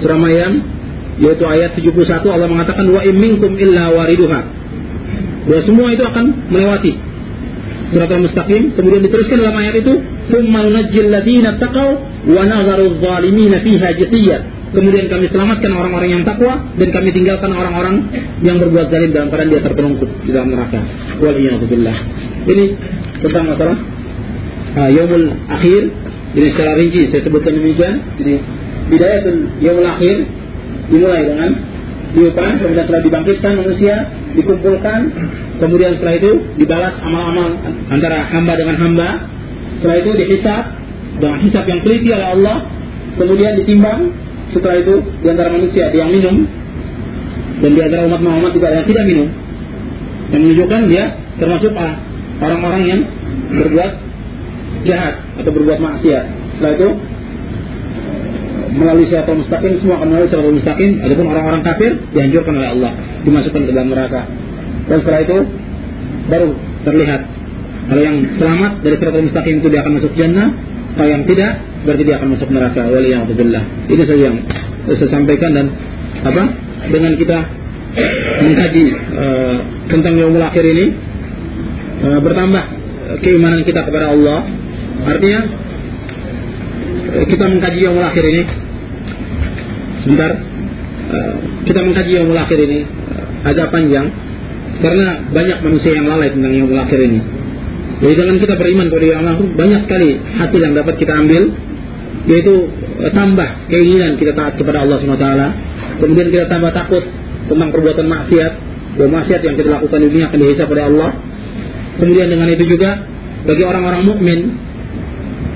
surah Maryam yaitu ayat 71 Allah mengatakan wa imminkum illa wariduha. Bahwa semua itu akan melewati surat al-mustaqim kemudian diteruskan dalam ayat itu thumma nunajjil ladzina taqaw wa nadharu adh-dhalimina fiha kemudian kami selamatkan orang-orang yang takwa dan kami tinggalkan orang-orang yang berbuat zalim dalam keadaan dia terperangkap di dalam neraka. Waliyadzubillah. Ini tentang masalah uh, yaumul akhir. Ini secara rinci saya sebutkan demikian. Jadi bidayatul yaumul akhir dimulai dengan diupan kemudian setelah dibangkitkan manusia dikumpulkan kemudian setelah itu dibalas amal-amal antara hamba dengan hamba. Setelah itu dihisap dengan hisap yang teliti oleh Allah kemudian ditimbang setelah itu di antara manusia ada yang minum dan di antara umat Muhammad juga ada yang tidak minum. Yang menunjukkan dia termasuk ah, orang-orang yang berbuat jahat atau berbuat maksiat. Setelah itu melalui siratul mustaqim semua akan melalui siratul mustaqim. Adapun orang-orang kafir dihancurkan oleh Allah dimasukkan ke dalam neraka. Dan setelah itu baru terlihat. Kalau yang selamat dari siratul mustaqim itu dia akan masuk jannah kalau yang tidak berarti dia akan masuk neraka. Waliyahudzubillah ini saja yang saya sampaikan dan apa? Dengan kita mengkaji uh, tentang yaumul akhir ini uh, bertambah keimanan kita kepada Allah. Artinya kita mengkaji yaumul akhir ini. Sebentar. Kita mengkaji yaumul akhir ini agak panjang. Karena banyak manusia yang lalai tentang yaumul akhir ini. Jadi dengan kita beriman kepada akhir banyak sekali hasil yang dapat kita ambil yaitu uh, tambah keinginan kita taat kepada Allah SWT kemudian kita tambah takut tentang perbuatan maksiat bahwa maksiat yang kita lakukan ini akan dihisab oleh Allah. Kemudian dengan itu juga bagi orang-orang mukmin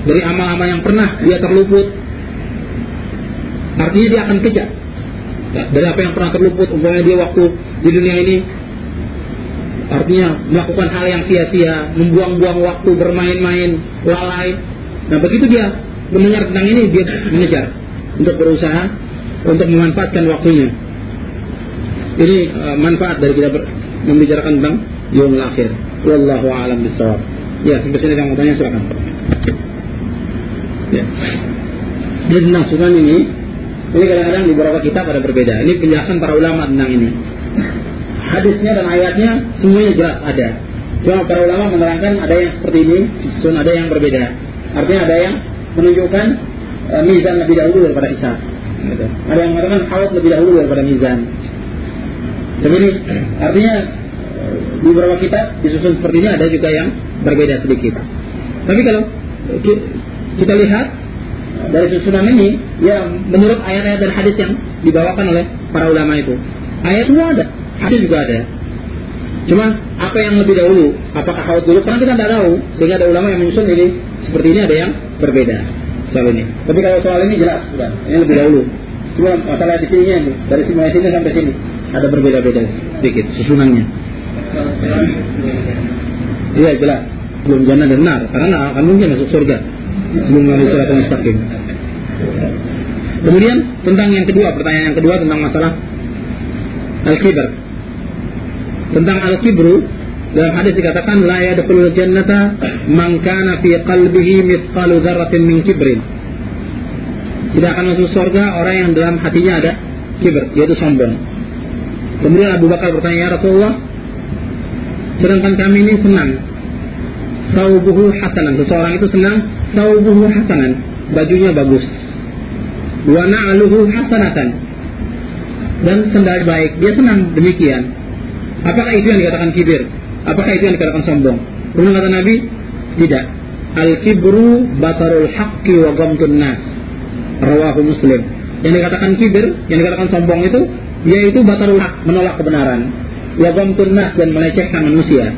dari amal-amal yang pernah dia terluput artinya dia akan kejar dari apa yang pernah terluput umpamanya dia waktu di dunia ini artinya melakukan hal yang sia-sia membuang-buang waktu bermain-main lalai nah begitu dia mendengar tentang ini dia mengejar untuk berusaha untuk memanfaatkan waktunya ini uh, manfaat dari kita membicarakan tentang yaumul akhir. Wallahu a'lam bishawab. Ya, sampai sini yang mau tanya silakan. Ya. Jadi tentang sunan ini, ini kadang-kadang di beberapa kitab ada berbeda. Ini penjelasan para ulama tentang ini. Hadisnya dan ayatnya semuanya jelas ada. Cuma para ulama menerangkan ada yang seperti ini, sun ada yang berbeda. Artinya ada yang menunjukkan uh, mizan lebih dahulu daripada isya. Gitu. Ada yang mengatakan haud lebih dahulu daripada mizan. Tapi ini artinya di beberapa kitab disusun seperti ini ada juga yang berbeda sedikit. Tapi kalau kita lihat dari susunan ini, ya menurut ayat-ayat dan hadis yang dibawakan oleh para ulama itu, ayat semua ada, hadis juga ada. Cuma apa yang lebih dahulu, apakah haud dulu? Karena kita tidak tahu, sehingga ada ulama yang menyusun ini seperti ini ada yang berbeda soal ini. Tapi kalau soal ini jelas, sudah, ini lebih dahulu. Cuma masalah di sini dari sini sampai sini ada berbeda-beda sedikit susunannya. Iya jelas belum jannah dan benar karena akan mungkin masuk surga belum melalui surat mustaqim. Kemudian tentang yang kedua pertanyaan yang kedua tentang masalah al-kibr. Tentang al-kibru dalam hadis dikatakan la yadkhulul jannata man kana fi qalbihi mithqalu dzarratin min kibrin. Tidak akan masuk surga orang yang dalam hatinya ada kibr, yaitu sombong. Kemudian Abu Bakar bertanya, ya Rasulullah, sedangkan kami ini senang. Saubuhu hasanan. Seseorang itu senang, saubuhu hasanan. Bajunya bagus. Wa na'aluhu hasanatan. Dan sendal baik. Dia senang demikian. Apakah itu yang dikatakan kibir? Apakah itu yang dikatakan sombong? Kemudian kata Nabi, tidak. Al-kibru batarul haqqi wa gamtun nas. Rawahu Muslim. Yang dikatakan kibir, yang dikatakan sombong itu yaitu batalul hak, menolak kebenaran. Wa ghamtun nas dan melecehkan manusia.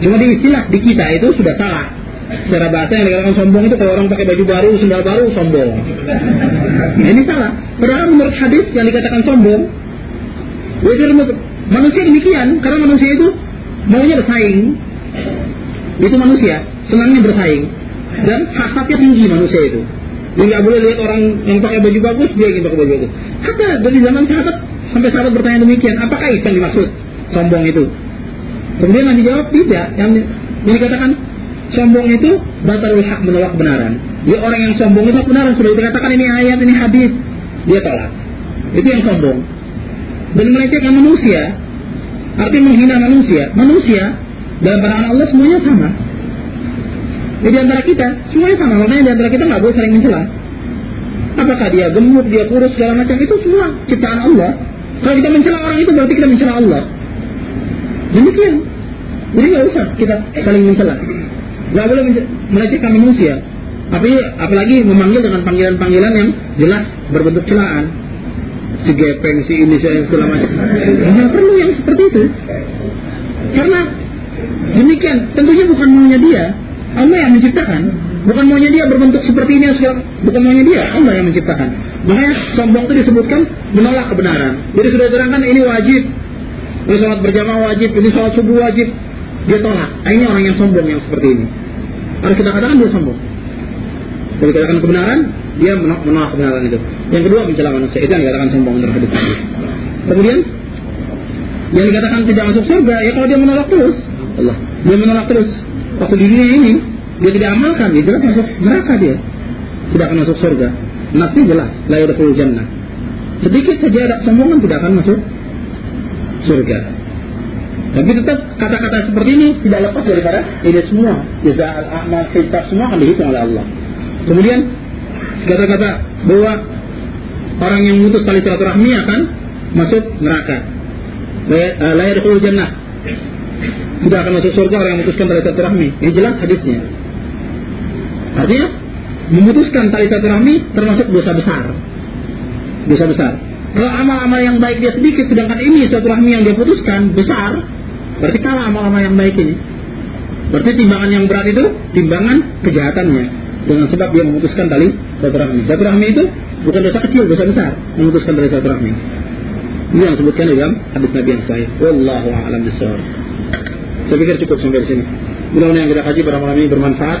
Cuma di istilah di kita itu sudah salah. Secara bahasa yang dikatakan sombong itu kalau orang pakai baju baru, sendal baru, sombong. Nah, ini salah. Padahal menurut hadis yang dikatakan sombong, manusia demikian, karena manusia itu maunya bersaing. Itu manusia, senangnya bersaing. Dan hasratnya tinggi manusia itu. Dia nggak boleh lihat orang yang pakai baju bagus, dia ingin pakai baju bagus. Kata dari zaman sahabat sampai sahabat bertanya demikian, apakah itu yang dimaksud sombong itu? Kemudian Nabi jawab tidak. Yang dikatakan sombong itu batalul hak menolak kebenaran. Dia orang yang sombong itu kebenaran sudah dikatakan ini ayat ini hadis, dia tolak. Itu yang sombong. Dan melecehkan manusia, artinya menghina manusia. Manusia dalam pandangan Allah semuanya sama. Jadi antara kita semuanya sama, makanya di antara kita nggak boleh saling mencela. Apakah dia gemuk, dia kurus segala macam itu semua ciptaan Allah. Kalau kita mencela orang itu berarti kita mencela Allah. Demikian. Jadi nggak usah kita saling mencela. Nggak boleh melecehkan manusia. Tapi apalagi memanggil dengan panggilan-panggilan yang jelas berbentuk celaan. Si gepeng, si ini, si segala macam. Nggak perlu yang seperti itu. Karena demikian tentunya bukan maunya dia, Allah yang menciptakan. Bukan maunya dia berbentuk seperti ini, bukan maunya dia, Allah yang menciptakan. Makanya sombong itu disebutkan menolak kebenaran. Jadi sudah diterangkan ini wajib, ini sholat berjamaah wajib, ini sholat subuh wajib. Dia tolak. Nah, ini orang yang sombong yang seperti ini. Harus kita katakan dia sombong. Jadi katakan kebenaran, dia menolak, menolak kebenaran itu. Yang kedua mencela manusia, itu yang dikatakan sombong menurut hadis Kemudian yang dikatakan tidak masuk surga, ya kalau dia menolak terus, Allah, dia menolak terus, waktu di dunia ini dia tidak amalkan, dia jelas masuk neraka dia. Tidak akan masuk surga. Nasnya jelas, la yadkhulul jannah. sedikit saja ada kesombongan tidak akan masuk surga. Tapi tetap kata-kata seperti ini tidak lepas daripada ini semua. Jaza al-amal hisab semua akan dihitung oleh Allah. Kemudian kata-kata bahwa orang yang memutus tali silaturahmi akan masuk neraka. Layar yadkhulul jannah. Tidak akan masuk surga orang yang memutuskan tali silaturahmi. Ini jelas hadisnya. Artinya memutuskan tali silaturahmi termasuk dosa besar. Dosa besar. Kalau amal-amal yang baik dia sedikit, sedangkan ini silaturahmi yang dia putuskan besar, berarti kalah amal-amal yang baik ini. Berarti timbangan yang berat itu timbangan kejahatannya dengan sebab dia memutuskan tali silaturahmi. Silaturahmi itu bukan dosa kecil, dosa besar memutuskan tali silaturahmi. Ini yang disebutkan dalam hadis Nabi yang sahih. Wallahu a'lam bishawab. Saya pikir cukup sampai di sini. Mudah-mudahan yang kita kaji pada malam ini bermanfaat.